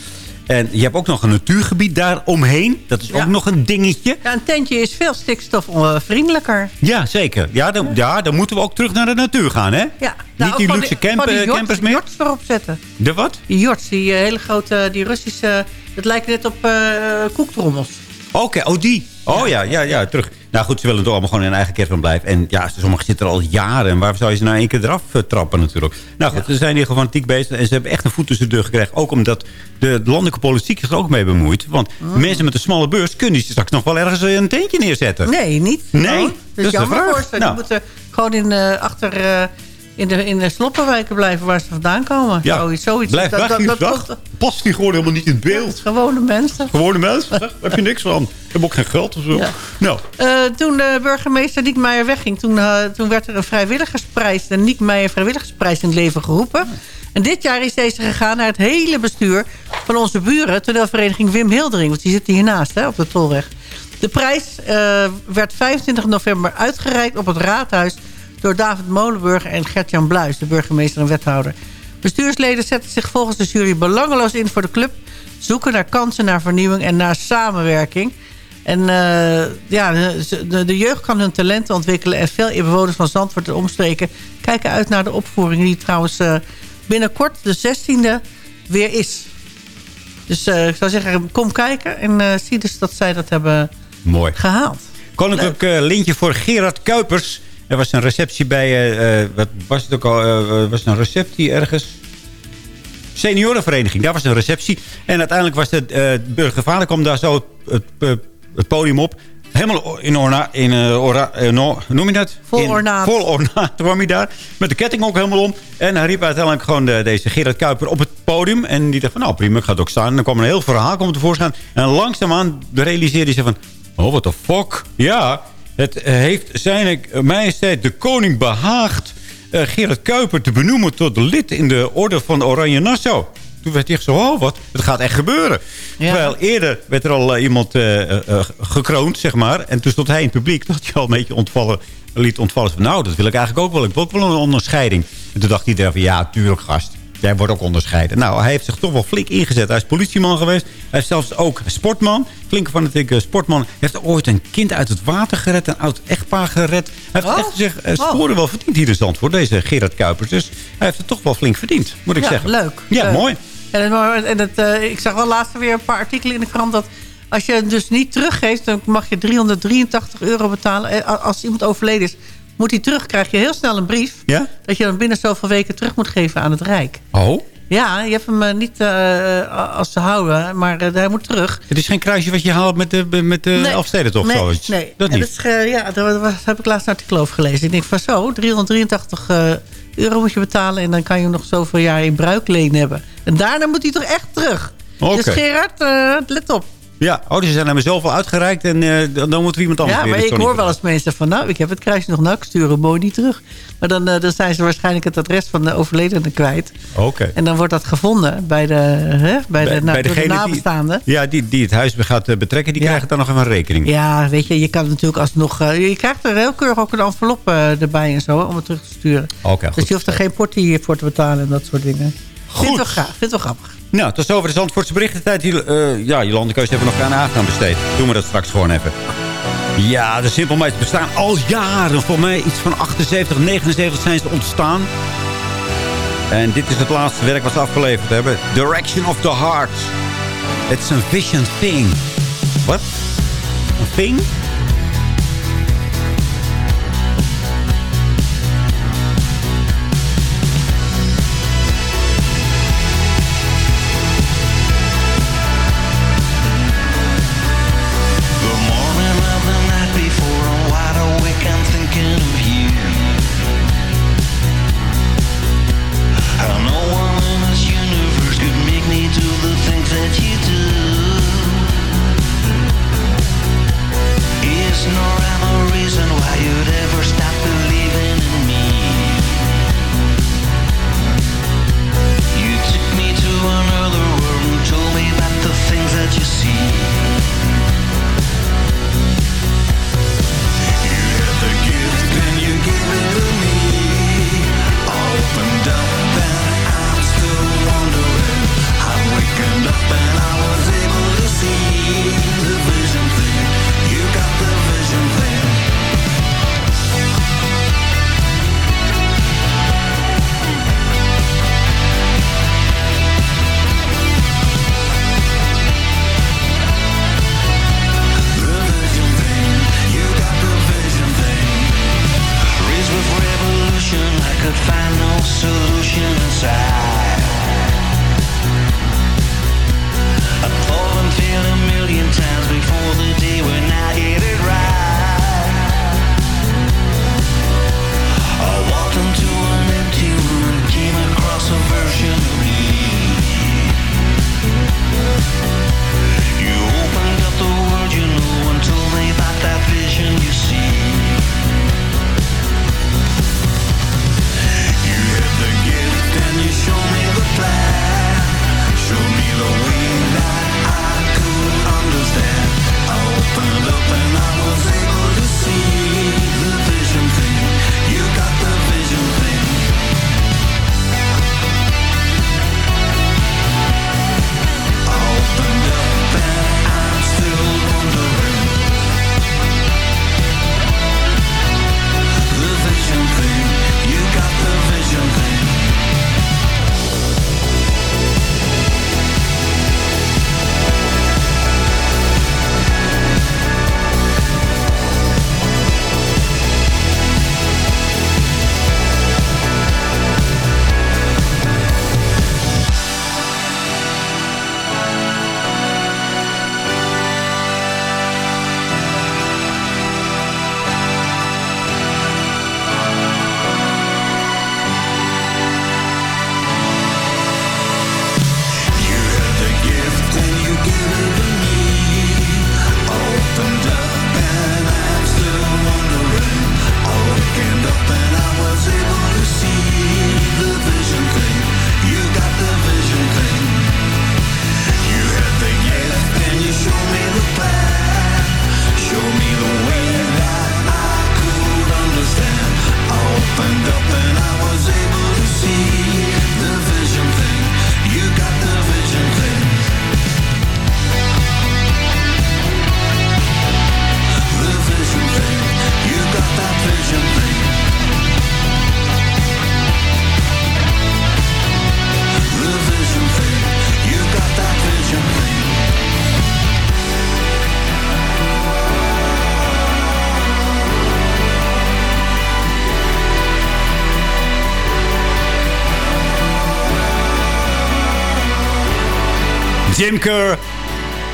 En je hebt ook nog een natuurgebied daar omheen. Dat is ook nog een dingetje. Ja, een tentje is veel stikstofvriendelijker. Ja, zeker. Ja dan, ja, dan moeten we ook terug naar de natuur gaan, hè? Ja. Niet die luxe camp, eh, campers meer? jorts erop zetten. De wat? Die jorts, die eh, hele grote, die Russische... Het lijkt net op eh koektrommels. Oké, oh die. Oh ja. ja, ja, terug. Nou goed, ze willen toch allemaal gewoon in hun eigen caravan blijven. En ja, sommigen zitten er al jaren. En waar zou je ze nou één keer eraf eh, trappen natuurlijk? Nou goed, ze zijn hier gewoon fanatiek bezig. En ze hebben echt een voet tussen de deur gekregen. Ook omdat de landelijke politiek zich er ook mee bemoeit. Want mensen met een smalle beurs kunnen straks nog wel ergens een tentje neerzetten. Nee, niet. Nee? Oh, Dat is jammer voor ze. Nou. Die moeten gewoon in, eh, achter... eh, in de, in de sloppenwijken blijven waar ze vandaan komen. Ja. Zoiets, zoiets. Blijf weg, Guus, weg. komt- Past die gewoon helemaal niet in het beeld. Gewone mensen. Gewone mensen, daar heb je niks van. Ik heb ook geen geld of zo. Ja. Nou, Eh, toen de burgemeester Niek Meijer wegging... Toen, eh, toen werd er een vrijwilligersprijs... de Niek Meijer vrijwilligersprijs in het leven geroepen. En dit jaar is deze gegaan naar het hele bestuur... van onze buren, toneelvereniging Wim Hildering. Want die zit hiernaast, hè, op de Tolweg. De prijs eh, werd 25 november uitgereikt op het raadhuis... door David Molenburger en Gert-Jan Bluis, de burgemeester en wethouder. Bestuursleden zetten zich volgens de jury belangeloos in voor de club... zoeken naar kansen naar vernieuwing en naar samenwerking... En eh, ja, de, de, jeugd kan hun talenten ontwikkelen... en veel bewoners van Zandvoort en omstreken... kijken uit naar de opvoering... die trouwens eh, binnenkort, de 16e, weer is. Dus eh, ik zou zeggen, kom kijken... en zie dus dat zij dat hebben mooi. gehaald. Koninklijk lintje voor Gerard Kuipers. Er was een receptie bij... eh, eh, wat was het ook al? eh, was een receptie ergens? Seniorenvereniging, daar was een receptie. En uiteindelijk was de eh burgervader... kwam daar zo het, het podium op. Helemaal in orna... In, no- hoe noem je dat? Vol In- ornaat. Vol ornaat kwam hij daar. Met de ketting ook helemaal om. En hij riep uiteindelijk gewoon de, deze Gerard Kuiper op het podium. En die dacht van, nou prima, ik ga het ook staan. En dan kwam een heel verhaal kwam tevoorschijn. En langzaamaan realiseerde hij zich van... Oh, what the fuck? Ja, het eh, heeft zijn majesteit de koning behaagd... eh, Gerard Kuiper te benoemen tot lid in de orde van Oranje Nassau. Toen werd hij echt zo, oh wat, het gaat echt gebeuren. Terwijl eerder werd er al eh, iemand eh, eh, eh, gekroond, zeg maar. En toen stond hij in het publiek, dat hij al een beetje ontvallen, liet ontvallen. Van, nou, dat wil ik eigenlijk ook wel. Ik wil ook wel een onderscheiding. En toen dacht iedereen van, ja, tuurlijk gast. Jij wordt ook onderscheiden. Nou, hij heeft zich toch wel flink ingezet. Hij is politieman geweest. Hij is zelfs ook sportman. Flinke fanatieke sportman. Hij heeft ooit een kind uit het water gered. Een oud echtpaar gered. Hij heeft Oh. echt zich eh, Oh. sporen wel verdiend hier in Zandvoort. Deze Gerard Kuipers. Dus hij heeft het toch wel flink verdiend. Moet ik ja, zeggen. leuk. Ja, Leuk. mooi. En, en het, eh, ik zag wel laatst weer een paar artikelen in de krant... dat als je het dus niet teruggeeft... dan mag je 383 euro betalen. Eh, Als iemand overleden is, moet hij terug. krijg je heel snel een brief... Ja? dat je dan binnen zoveel weken terug moet geven aan het Rijk. Oh? Ja, je hebt hem eh, niet eh, als ze houden, maar eh, hij moet terug. Het is geen kruisje wat je haalt met de, met de Nee. Elfsteden toch? Nee, zoiets? nee. Dat niet. is, eh, ja, was- heb ik laatst een artikel over gelezen. Ik denk van zo, 383 eh, euro moet je betalen... en dan kan je hem nog zoveel jaar in bruikleen hebben. En daarna moet hij toch echt terug. Oké. Dus Gerard, let op. Ja, oh, dus ze zijn naar me zoveel uitgereikt en eh, dan, moeten we iemand anders Ja, maar ik hoor wel eens mensen van... nou, ik heb het kruisje nog nou, ik stuur hem mooi niet terug. Maar dan, eh, dan zijn ze waarschijnlijk het adres van de overledene kwijt. Oké. En dan wordt dat gevonden bij de, hè, bij de, nou, door de degene die- nabestaanden. Ja, die, die het huis gaat eh, betrekken, die krijgen dan nog even een rekening. Ja, weet je, je kan natuurlijk alsnog... je krijgt er heel keurig ook een envelop erbij en zo, om het terug te sturen. Oké, dus je hoeft er geen portie voor te betalen en dat soort dingen. Goed. Vind het wel graag, vind het wel grappig. Nou, tot zover de Zandvoortse berichtentijd. Die, eh ja, je even nog aan aangaan besteed. Doen we dat straks gewoon even. Ja, de Simple Minds bestaan al jaren. Voor mij iets van 78, 79 zijn ze ontstaan. En dit is het laatste werk wat ze afgeleverd hebben. Direction of the Heart. It's a vision thing. Wat? Een thing?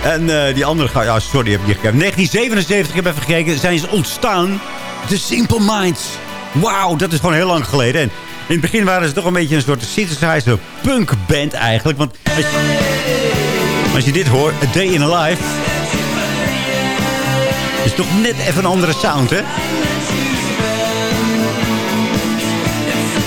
En eh, die andere... Ja, sorry, heb ik niet gekeken. 1977, ik heb even gekeken, zijn ze ontstaan. The Simple Minds. Wauw, dat is gewoon heel lang geleden. En in het begin waren ze toch een beetje een soort synthesizer punkband eigenlijk. Want als je, als je dit hoort, A Day in a Life... Is toch net even een andere sound, hè?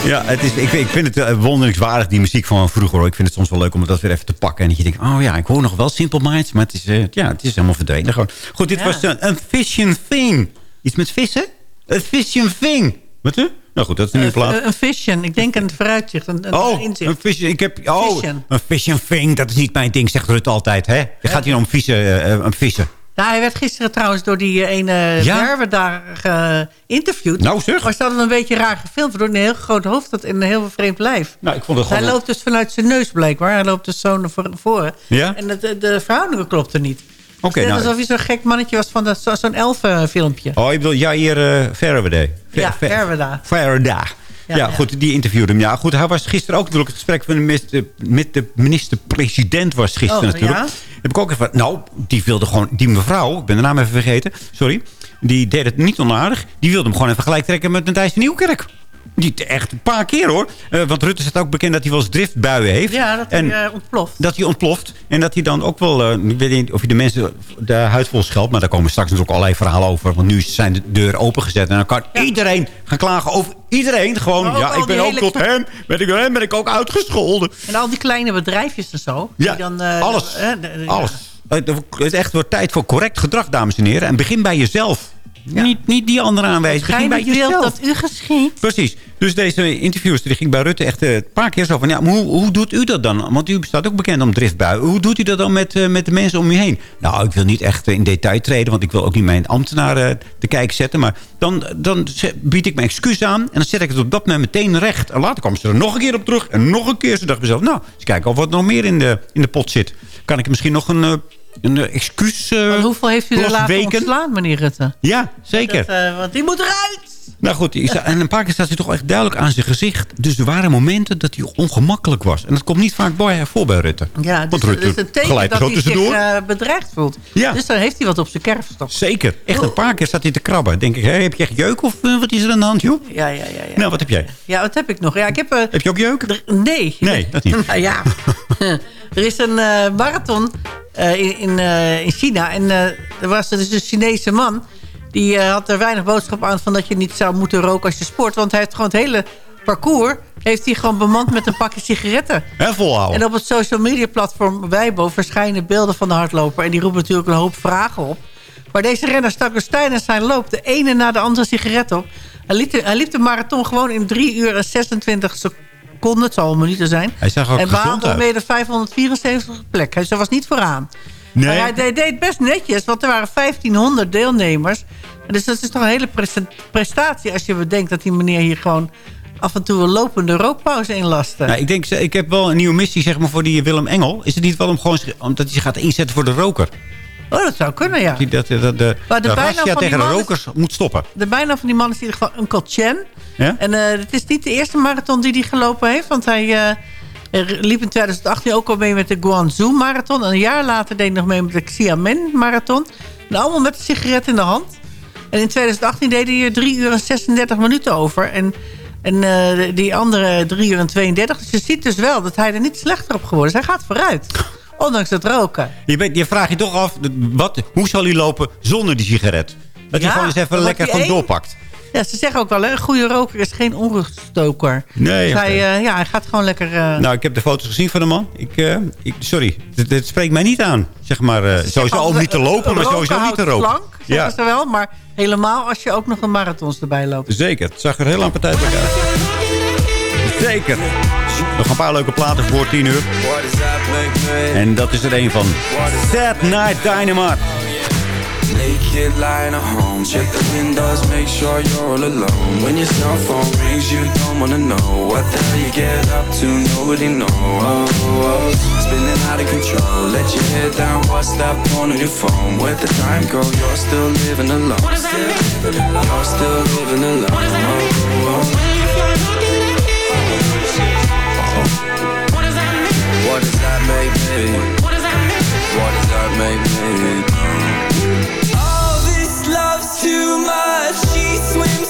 Ja, het is, ik, ik vind het uh, wonderenswaardig, die muziek van vroeger. Hoor. Ik vind het soms wel leuk om dat weer even te pakken. En dat je denkt, oh ja, ik hoor nog wel Simple Minds. Maar het is, eh, ja, het is helemaal verdwenen. Gewoon. Goed, dit Ja. was een, een fishing thing. Iets met vissen? Een fishing thing. Wat u? Nou goed, dat is nu Eh, een plaat. Een vision. Ik denk aan het vooruitzicht. Een, een Oh, inzicht. een fishing. Ik heb, oh, Vision. een fishing thing. Dat is niet mijn ding, zegt Rutte altijd. Hè? Je gaat hier om vissen, eh, eh, om vissen. Nou, hij werd gisteren trouwens door die eh, ene Ja? daar geïnterviewd. Nou zeg. Maar ze hadden een beetje raar gefilmd. Door een heel groot hoofd dat in een heel vreemd lijf. Nou, ik vond het Hij gewoon... loopt dus vanuit zijn neus blijkbaar. Hij loopt dus zo naar voren. Ja? En de, de, de verhoudingen klopten niet. Oké, Net nou... alsof hij zo'n gek mannetje was van zo'n elfenfilmpje. Oh, je bedoelt Jair uh, Faraday. Ja. Faraday. Ja, goed, die interviewde hem. Ja, goed, hij was gisteren ook natuurlijk... Het gesprek van de minister- met de minister-president was gisteren Oh, natuurlijk. ja? Heb ik ook even... Nou, die wilde gewoon... Die mevrouw, ik ben de naam even vergeten. Sorry. Die deed het niet onaardig. Die wilde hem gewoon even gelijk trekken met Matthijs van Nieuwkerk. Die echt een paar keer hoor. Eh, want Rutte staat ook bekend dat hij wel eens driftbuien heeft. Ja, dat en hij eh, ontploft. dat hij ontploft. En dat hij dan ook wel... eh, ik weet niet of je de mensen de huid vol schelpt. Maar daar komen straks natuurlijk allerlei verhalen over. Want nu zijn de deuren opengezet. En dan kan iedereen gaan klagen over iedereen. Gewoon, ja, ik ben ook hele tot hem. Ben ik hem ben ik ook uitgescholden. En al die kleine bedrijfjes en zo. Ja, die dan, alles. Alles. Het is echt wordt tijd voor correct gedrag, dames en heren. En begin bij jezelf. Niet, niet die anderen aanwijzen. Begin bij wilt jezelf. dat u geschiet. Precies. Dus deze interviewster die ging bij Rutte echt eh, een paar keer zo van... Ja, maar hoe, hoe doet u dat dan? Want u staat ook bekend om driftbuien. Hoe doet u dat dan met, eh, met de mensen om u heen? Nou, ik wil niet echt eh, in detail treden... want ik wil ook niet mijn ambtenaren te kijken zetten. Maar dan, dan bied ik mijn excuus aan... en dan zet ik het op dat moment meteen recht. En later komen ze er nog een keer op terug. En nog een keer. Ze dacht mezelf, nou, eens kijken of wat nog meer in de, in de pot zit. Kan ik misschien nog een, een eh, excuus Want hoeveel heeft u er laten weken? ontslaan, meneer Rutte? Ja, zeker. Dat, eh, want die moet eruit! Nou goed, en een paar keer staat hij toch echt duidelijk aan zijn gezicht. Dus er waren momenten dat hij ongemakkelijk was. En dat komt niet vaak bij voor bij Rutte. Ja, dus Want dat Rutte is een teken dat hij zich eh, bedreigd voelt. Ja. Dus dan heeft hij wat op zijn kerfstok. Zeker. Echt een paar keer staat hij te krabben. Denk ik, hé, heb je echt jeuk of eh, wat is er aan de hand, joh? Ja, ja, ja. ja. Nou, wat heb jij? Ja, wat heb ik nog? Ja, ik heb... eh, Heb je ook jeuk? nee. Nee, dat niet. nou ja. er is een marathon in, in, in China. En er was dus een Chinese man. Die eh, had er weinig boodschap aan van dat je niet zou moeten roken als je sport. Want hij heeft gewoon het hele parcours... heeft hij gewoon bemand met een pakje sigaretten. En volhouden. En op het social media platform Weibo verschijnen beelden van de hardloper. En die roepen natuurlijk een hoop vragen op. Maar deze renner stak dus tijdens zijn loop de ene na de andere sigaret op. Hij liep, de, hij liep de marathon gewoon in 3 uur en 26 seconden. Het zal een minuten zijn. Hij zag ook en behaalde uit. daarmee de 574 plek. Hij was niet vooraan. Nee. Maar hij deed, deed best netjes, want er waren 1500 deelnemers. Dus dat is toch een hele presta- prestatie als je bedenkt dat die meneer hier gewoon af en toe een lopende rookpauze inlaste. Nou, ik denk, ik heb wel een nieuwe missie zeg maar, voor die Willem Engel. Is het niet wel om gewoon, omdat hij zich gaat inzetten voor de roker? Oh, dat zou kunnen, ja. Die, dat, dat, de Maar de de tegen de is- rokers moet stoppen. De bijnaam van die man is in ieder geval Uncle Chen. Ja? En eh, het is niet de eerste marathon die hij gelopen heeft. Want hij eh, liep in 2018 ook al mee met de Guangzhou Marathon. En een jaar later deed hij nog mee met de Xiamen Marathon. En allemaal met een sigaret in de hand. En in 2018 deed hij er 3 uur en 36 minuten over. En, en eh, die andere 3 uur en 32. Dus je ziet dus wel dat hij er niet slechter op geworden is. Hij gaat vooruit. Ondanks het roken. Je, bent, je vraagt je toch af, wat, hoe zal hij lopen zonder die sigaret? Dat Ja, hij gewoon eens even lekker gewoon één. doorpakt. Ja, ze zeggen ook wel, hè, een goede roker is geen onruststoker. Nee, Dus hij, eh, ja, hij gaat gewoon lekker... eh, Nou, ik heb de foto's gezien van de man. Ik, ik, sorry, dit, dit spreekt mij niet aan. Zeg maar, sowieso om niet te lopen, maar sowieso niet te roken. Zeggen ze wel, maar helemaal als je ook nog een marathons erbij loopt. Zeker, het zag er heel aanpartijdig uit. Zeker. Nog een paar leuke platen voor 10 uur. En dat is er een van. Sad Night Dynamite. Naked lying at home, check the windows, make sure you're all alone. When your cell phone rings, you don't wanna know what the hell you get up to. Nobody knows. Spinning out of control, let your head down, what's that porn on your phone? Where'd the time go? You're still living alone. What is that? mean? You're still living alone. What does that mean? What does that make me? What does that make me? All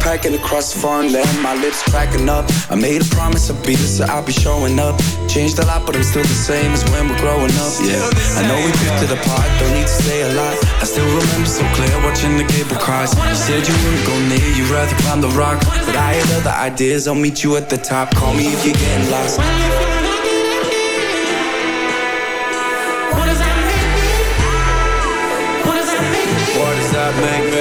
Backpacking across foreign land, my lips cracking up. I made a promise I'll be this, so I'll be showing up. Changed a lot, but I'm still the same as when we're growing up. Yeah, I know we drifted apart, don't need to stay a lot. I still remember so clear watching the cable cars. You said you wouldn't go near, you'd rather climb the rock. But I had other ideas, I'll meet you at the top. Call me if you're getting lost. What does that make? What does that make? What does that make me?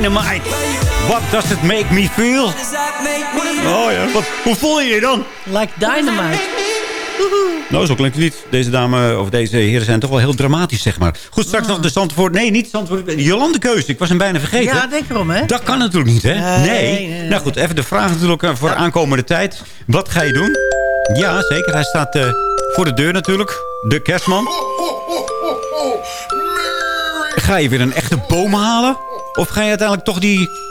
Dynamite. What does it make me feel? Does that make me? Oh ja, wat, hoe voel je je dan? Like Dynamite. Nou, zo klinkt het niet. Deze dame of deze heren zijn toch wel heel dramatisch, zeg maar. Goed, straks nog de Zandvoort. Nee, niet Zandvoort. Jolande Keuze. Ik was hem bijna vergeten. Ja, denk erom, hè? Dat kan natuurlijk niet, hè? Nee, Nee. nee, nee. Nou goed, even de vraag natuurlijk eh, voor de aankomende tijd. Wat ga je doen? Ja, zeker. Hij staat eh, voor de deur natuurlijk. De kerstman. Ga je weer een echte boom halen? Of ga je uiteindelijk toch die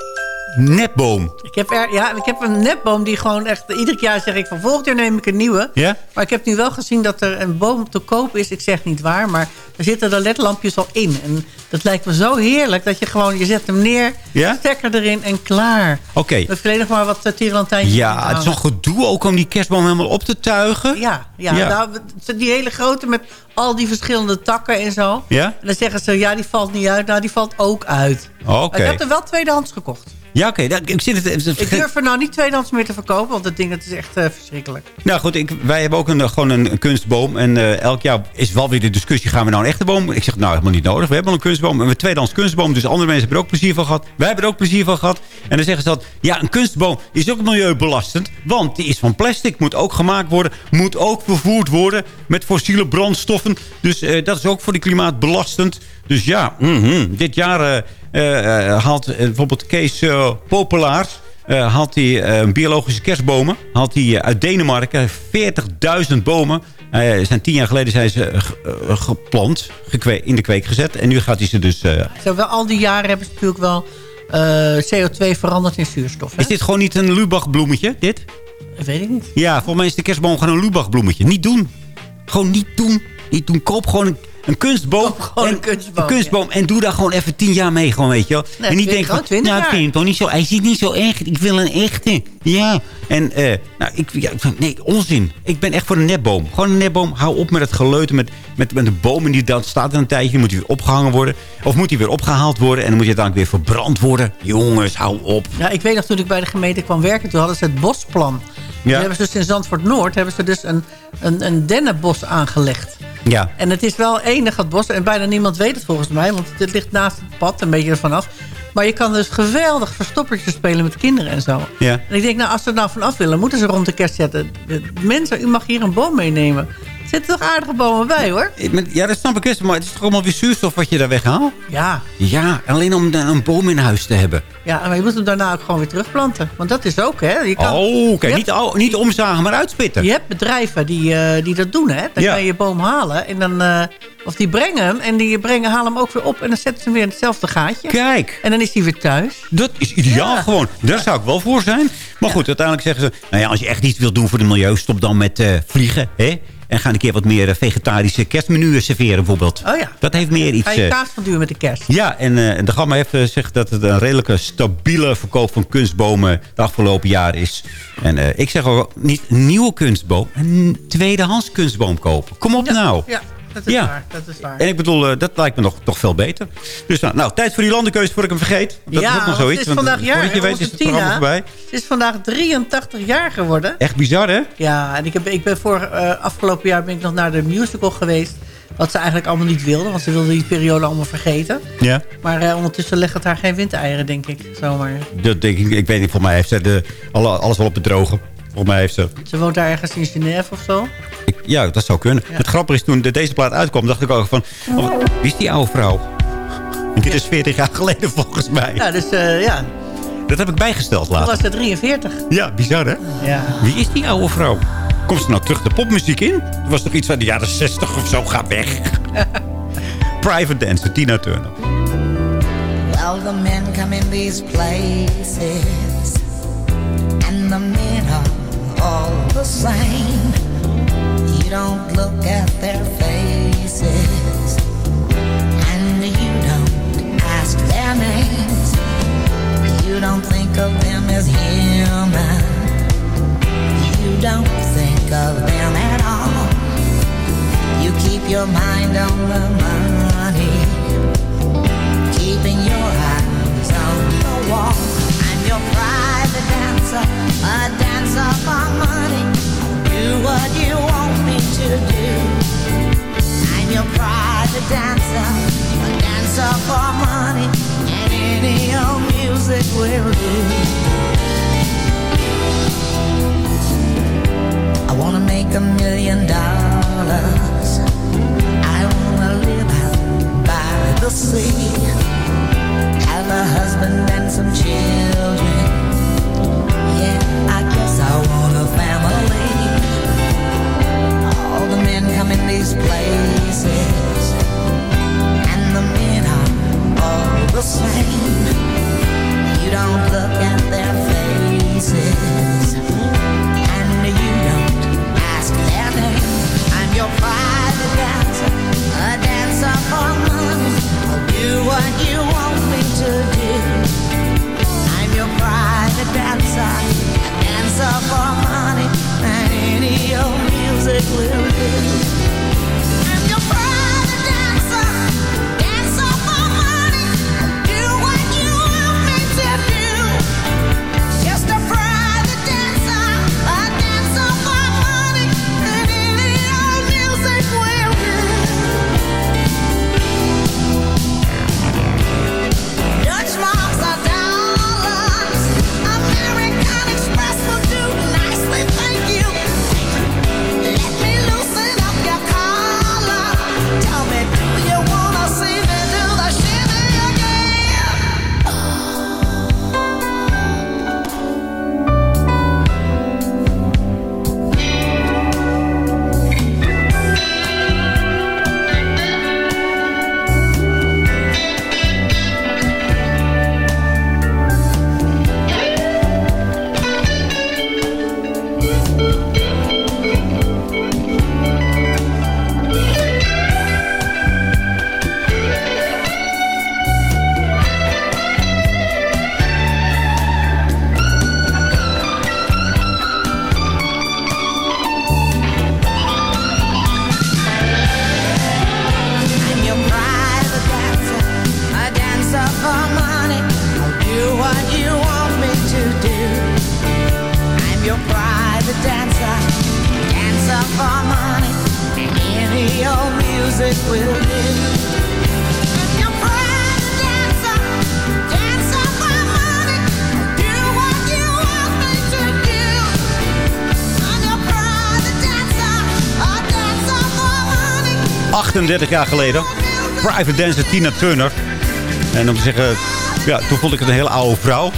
nepboom? Ik heb, er, ja, ik heb een nepboom die gewoon echt... Iedere jaar zeg ik van volgend jaar neem ik een nieuwe. Ja? Maar ik heb nu wel gezien dat er een boom te koop is. Ik zeg niet waar, maar er zitten de ledlampjes al in. En dat lijkt me zo heerlijk dat je gewoon... Je zet hem neer, Ja? stekker erin en klaar. Oké. We verleden nog maar wat tierenlantijntjes in te Ja, het is nog gedoe ook om die kerstboom helemaal op te tuigen. Ja, ja, Ja. Nou, die hele grote met al die verschillende takken en zo. Ja? En dan zeggen ze, ja, die valt niet uit. Nou, die valt ook uit. Oké. Ik heb er wel tweedehands gekocht. Ja, oké. nou, Ik zit het... Ik durf er nou niet tweedehands meer te verkopen, want dat ding dat is echt eh, verschrikkelijk. Nou goed, ik, wij hebben ook een, eh, gewoon een, een kunstboom. En eh, elk jaar is wel weer de discussie, gaan we nou een echte boom? Ik zeg, nou helemaal niet nodig. We hebben al een kunstboom. En we tweedehands kunstboom. Dus andere mensen hebben er ook plezier van gehad. Wij hebben er ook plezier van gehad. En dan zeggen ze dat, ja, een kunstboom is ook milieubelastend. Want die is van plastic, moet ook gemaakt worden. Moet ook vervoerd worden met fossiele brandstoffen. Dus dat is ook voor de klimaat belastend. Dus ja, mhm. dit jaar eh, eh, eh, haalt eh, bijvoorbeeld Kees Popelaars... eh, had hij eh, biologische kerstbomen. Had hij uit Denemarken 40.000 bomen. Zijn tien jaar geleden zijn ze ge- geplant, in de kweek gezet. En nu gaat hij ze dus... eh, Zo, wel, al die jaren hebben ze natuurlijk wel eh, CO2 veranderd in zuurstof. Hè? is dit gewoon niet een Lubach bloemetje, dit? Weet ik niet. Ja, volgens mij is de kerstboom gewoon een Lubach bloemetje. Niet doen. Gewoon niet doen. Niet doen. Koop gewoon een, een kunstboom. gewoon en, een kunstboom, kunstboom en doe daar gewoon even tien jaar mee, gewoon, weet je wel. Nee, en niet 20, denken van, 20 nou, ik jaar. vind hem toch niet zo, hij ziet niet zo echt. Ik wil een echte. Ja. En, eh, nou, ik, ja, ik vind- nee, onzin. Ik ben echt voor een nepboom. Gewoon een nepboom. Hou op met het geleuten met, met, met de bomen die dan staat een tijdje. Moet hij weer opgehangen worden. Of moet hij weer opgehaald worden. En dan moet je dan weer verbrand worden. Jongens, hou op. Ja, ik weet nog toen ik bij de gemeente kwam werken, toen hadden ze het bosplan. Toen hebben ze dus in Zandvoort Noord hebben ze dus een, een, een dennenbos aangelegd. Ja. En het is wel enig, het bos. En bijna niemand weet het volgens mij. Want het ligt naast het pad, een beetje ervan af. Maar je kan dus geweldig verstoppertjes spelen met kinderen en zo. Ja. En ik denk, nou, als ze er nou vanaf willen, moeten ze rond de kerst zetten. Mensen, u mag hier een boom meenemen. Er zitten toch aardige bomen bij, hoor. Ja, dat snap ik best. Maar het is toch allemaal weer zuurstof wat je daar weghaalt? Ja, Ja, alleen om een boom in huis te hebben. ja, maar je moet hem daarna ook gewoon weer terugplanten. Want dat is ook, hè. Je kan, oh, oké. Niet, niet omzagen, maar uitspitten. Je hebt bedrijven die, eh, die dat doen, hè. Dan Ja. kan je je boom halen en dan... eh, of die brengen hem en die brengen, halen hem ook weer op... en dan zetten ze hem weer in hetzelfde gaatje. Kijk. En dan is hij weer thuis. Dat is ideaal Ja. gewoon. Daar zou ik wel voor zijn. Maar goed, uiteindelijk zeggen ze... Nou ja, als je echt iets wil doen voor het milieu... stop dan met eh, vliegen. Hè? En ga een keer wat meer eh, vegetarische kerstmenuën serveren bijvoorbeeld. Oh ja. Dat heeft meer iets... Ga je eh, kaas van duwen met de kerst. ja, en eh, de Gamma heeft gezegd dat het een redelijke stabiele verkoop van kunstbomen de afgelopen jaar is. En ik zeg ook niet nieuwe kunstboom, een tweedehands kunstboom kopen. Kom op nou. Ja. Dat is Ja. waar. Dat is waar. En ik bedoel, eh, dat lijkt me nog, toch veel beter. Dus nou, nou, tijd voor die landenkeuze voor ik hem vergeet. Dat ja, is ook nog zoiets. het is vandaag jaar. Je weet is het Tina, voorbij. Is vandaag 83 jaar geworden. Echt bizar, hè? Ja, en ik, heb, ik ben voor eh, afgelopen jaar ben ik nog naar de musical geweest. Wat ze eigenlijk allemaal niet wilde. Want ze wilde die periode allemaal vergeten. Ja. Maar eh, ondertussen legt het haar geen windeieren, denk ik. Zomaar. Dat denk ik, ik weet niet, voor mij heeft ze de, alle, alles wel op het droge. Volgens mij heeft ze... Ze woont daar ergens in Genève of zo. Ik, ja, dat zou kunnen. Het grappige is, toen de- deze plaat uitkwam, dacht ik ook van... oh, wie is die oude vrouw? En dit is 40 jaar geleden volgens mij. Ja, dus eh, ja. Dat heb ik bijgesteld Toen later. was ze 43. Ja, bizar hè? Ja. Wie is die oude vrouw? Komt ze nou terug de popmuziek in? Dat was toch iets uit de jaren 60 of zo? Ga weg. Private Dancer, Tina Turner. Well, the men come in these places, and the all the same. You don't look at their faces, and you don't ask their names. You don't think of them as human. You don't think of them at all. You keep your mind on the money keeping your eyes on the wall. Private dancer, a dancer for money. 38 jaar geleden. Private Dancer Tina Turner. En om te zeggen, ja, toen vond ik het een hele oude vrouw.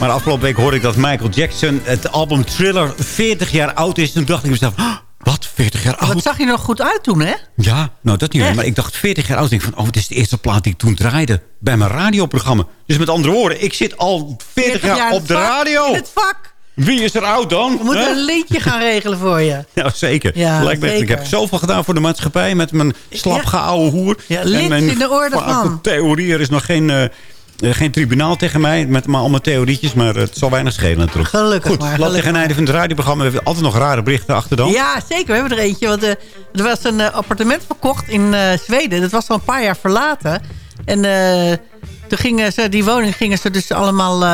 Maar afgelopen week hoorde ik dat Michael Jackson het album Thriller 40 jaar oud is. Toen dacht ik mezelf, "Ah, wat, 40 jaar oud? Wat zag je er nog goed uit toen, hè? Ja, nou dat niet. Echt? Maar ik dacht 40 jaar oud. Ik denk van, oh, dit is de eerste plaat die ik toen draaide. Bij mijn radioprogramma. Dus met andere woorden, ik zit al 40, jaar, in op de radio. In het vak. Wie is er oud dan? We moeten een liedje gaan regelen voor je. Ja, zeker. Ja, Lijkt me. Ik heb zoveel gedaan voor de maatschappij met mijn slapgeouwe hoer. Ja, en mijn in de orde van. theorie. Er is nog geen, eh, geen tribunaal tegen mij, met maar allemaal theorietjes. Maar het zal weinig schelen terug. Gelukkig Goed, maar, laat gelukkig tegen einde van het radioprogramma. We hebben altijd nog rare berichten achter dan. Ja, zeker. We hebben er eentje. Want eh, er was een eh, appartement verkocht in Zweden. Dat was al een paar jaar verlaten. En toen gingen ze, die woning gingen ze dus allemaal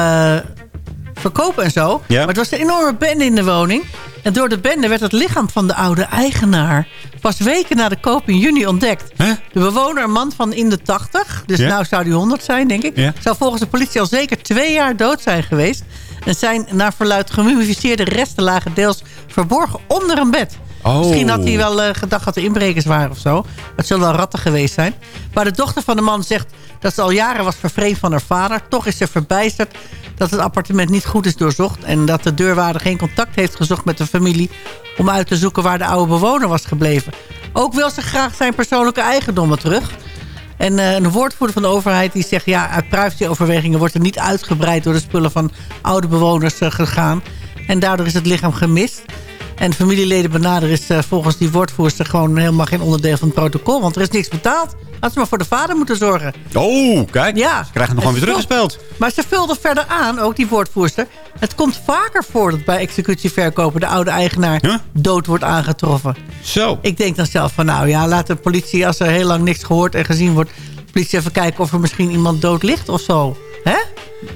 verkopen en zo. Ja. Maar het was een enorme bende in de woning. En door de bende werd het lichaam van de oude eigenaar... pas weken na de koop in juni ontdekt. De bewoner, een man van in de 80... dus Ja. nou zou die 100 zijn, denk ik... Ja. zou volgens de politie al zeker twee jaar dood zijn geweest. En zijn naar verluid gemummificeerde resten lagen deels verborgen onder een bed. Oh. Misschien had hij wel eh, gedacht dat er inbrekers waren of zo. Het zullen wel ratten geweest zijn. Maar de dochter van de man zegt dat ze al jaren was vervreemd van haar vader. Toch is ze verbijsterd dat het appartement niet goed is doorzocht... en dat de deurwaarder geen contact heeft gezocht met de familie... om uit te zoeken waar de oude bewoner was gebleven. Ook wil ze graag zijn persoonlijke eigendommen terug... En eh, een woordvoerder van de overheid die zegt... ja, uit privacyoverwegingen wordt er niet uitgebreid... door de spullen van oude bewoners eh, gegaan. En daardoor is het lichaam gemist. En familieleden benaderen is eh, volgens die woordvoerster... gewoon helemaal geen onderdeel van het protocol. Want er is niks betaald. Had ze maar voor de vader moeten zorgen. Oh, kijk. Ja. Ze krijgen het nog gewoon weer teruggespeeld. Maar ze vulde verder aan, ook die woordvoerster... het komt vaker voor dat bij executieverkopen... de oude eigenaar dood wordt aangetroffen. Zo. Ik denk dan zelf van, nou ja, laat de politie... als er heel lang niks gehoord en gezien wordt... de politie even kijken of er misschien iemand dood ligt of zo. Hè?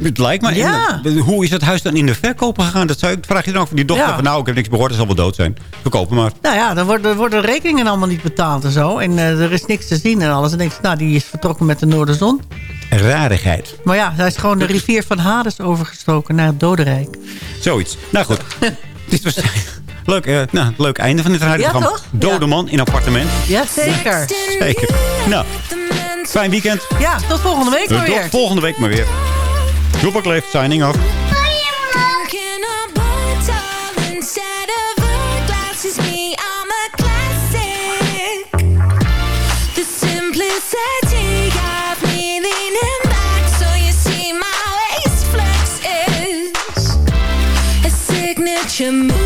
Het lijkt me. Ja. En, hoe is het huis dan in de verkoop gegaan? Dat zou ik, vraag je dan ook van die dochter. Ja. Van, nou, ik heb niks gehoord, dat zal wel dood zijn. Verkopen maar. Nou ja, dan worden, worden rekeningen allemaal niet betaald en zo. En eh, er is niks te zien en alles. En denk je, nou, die is vertrokken met de Noorderzon. Rarigheid. Maar ja, hij is gewoon de rivier van Hades overgestoken naar het Dodenrijk. Zoiets. Nou goed. Dit was leuk, eh, nou, leuk einde van dit radioprogramma. toch? Dode man in appartement. Ja, zeker. Zeker. Nou, fijn weekend. Ja, tot volgende week maar Eh, weer. Tot volgende week maar weer. Toepak leeft, signing off. Drinking a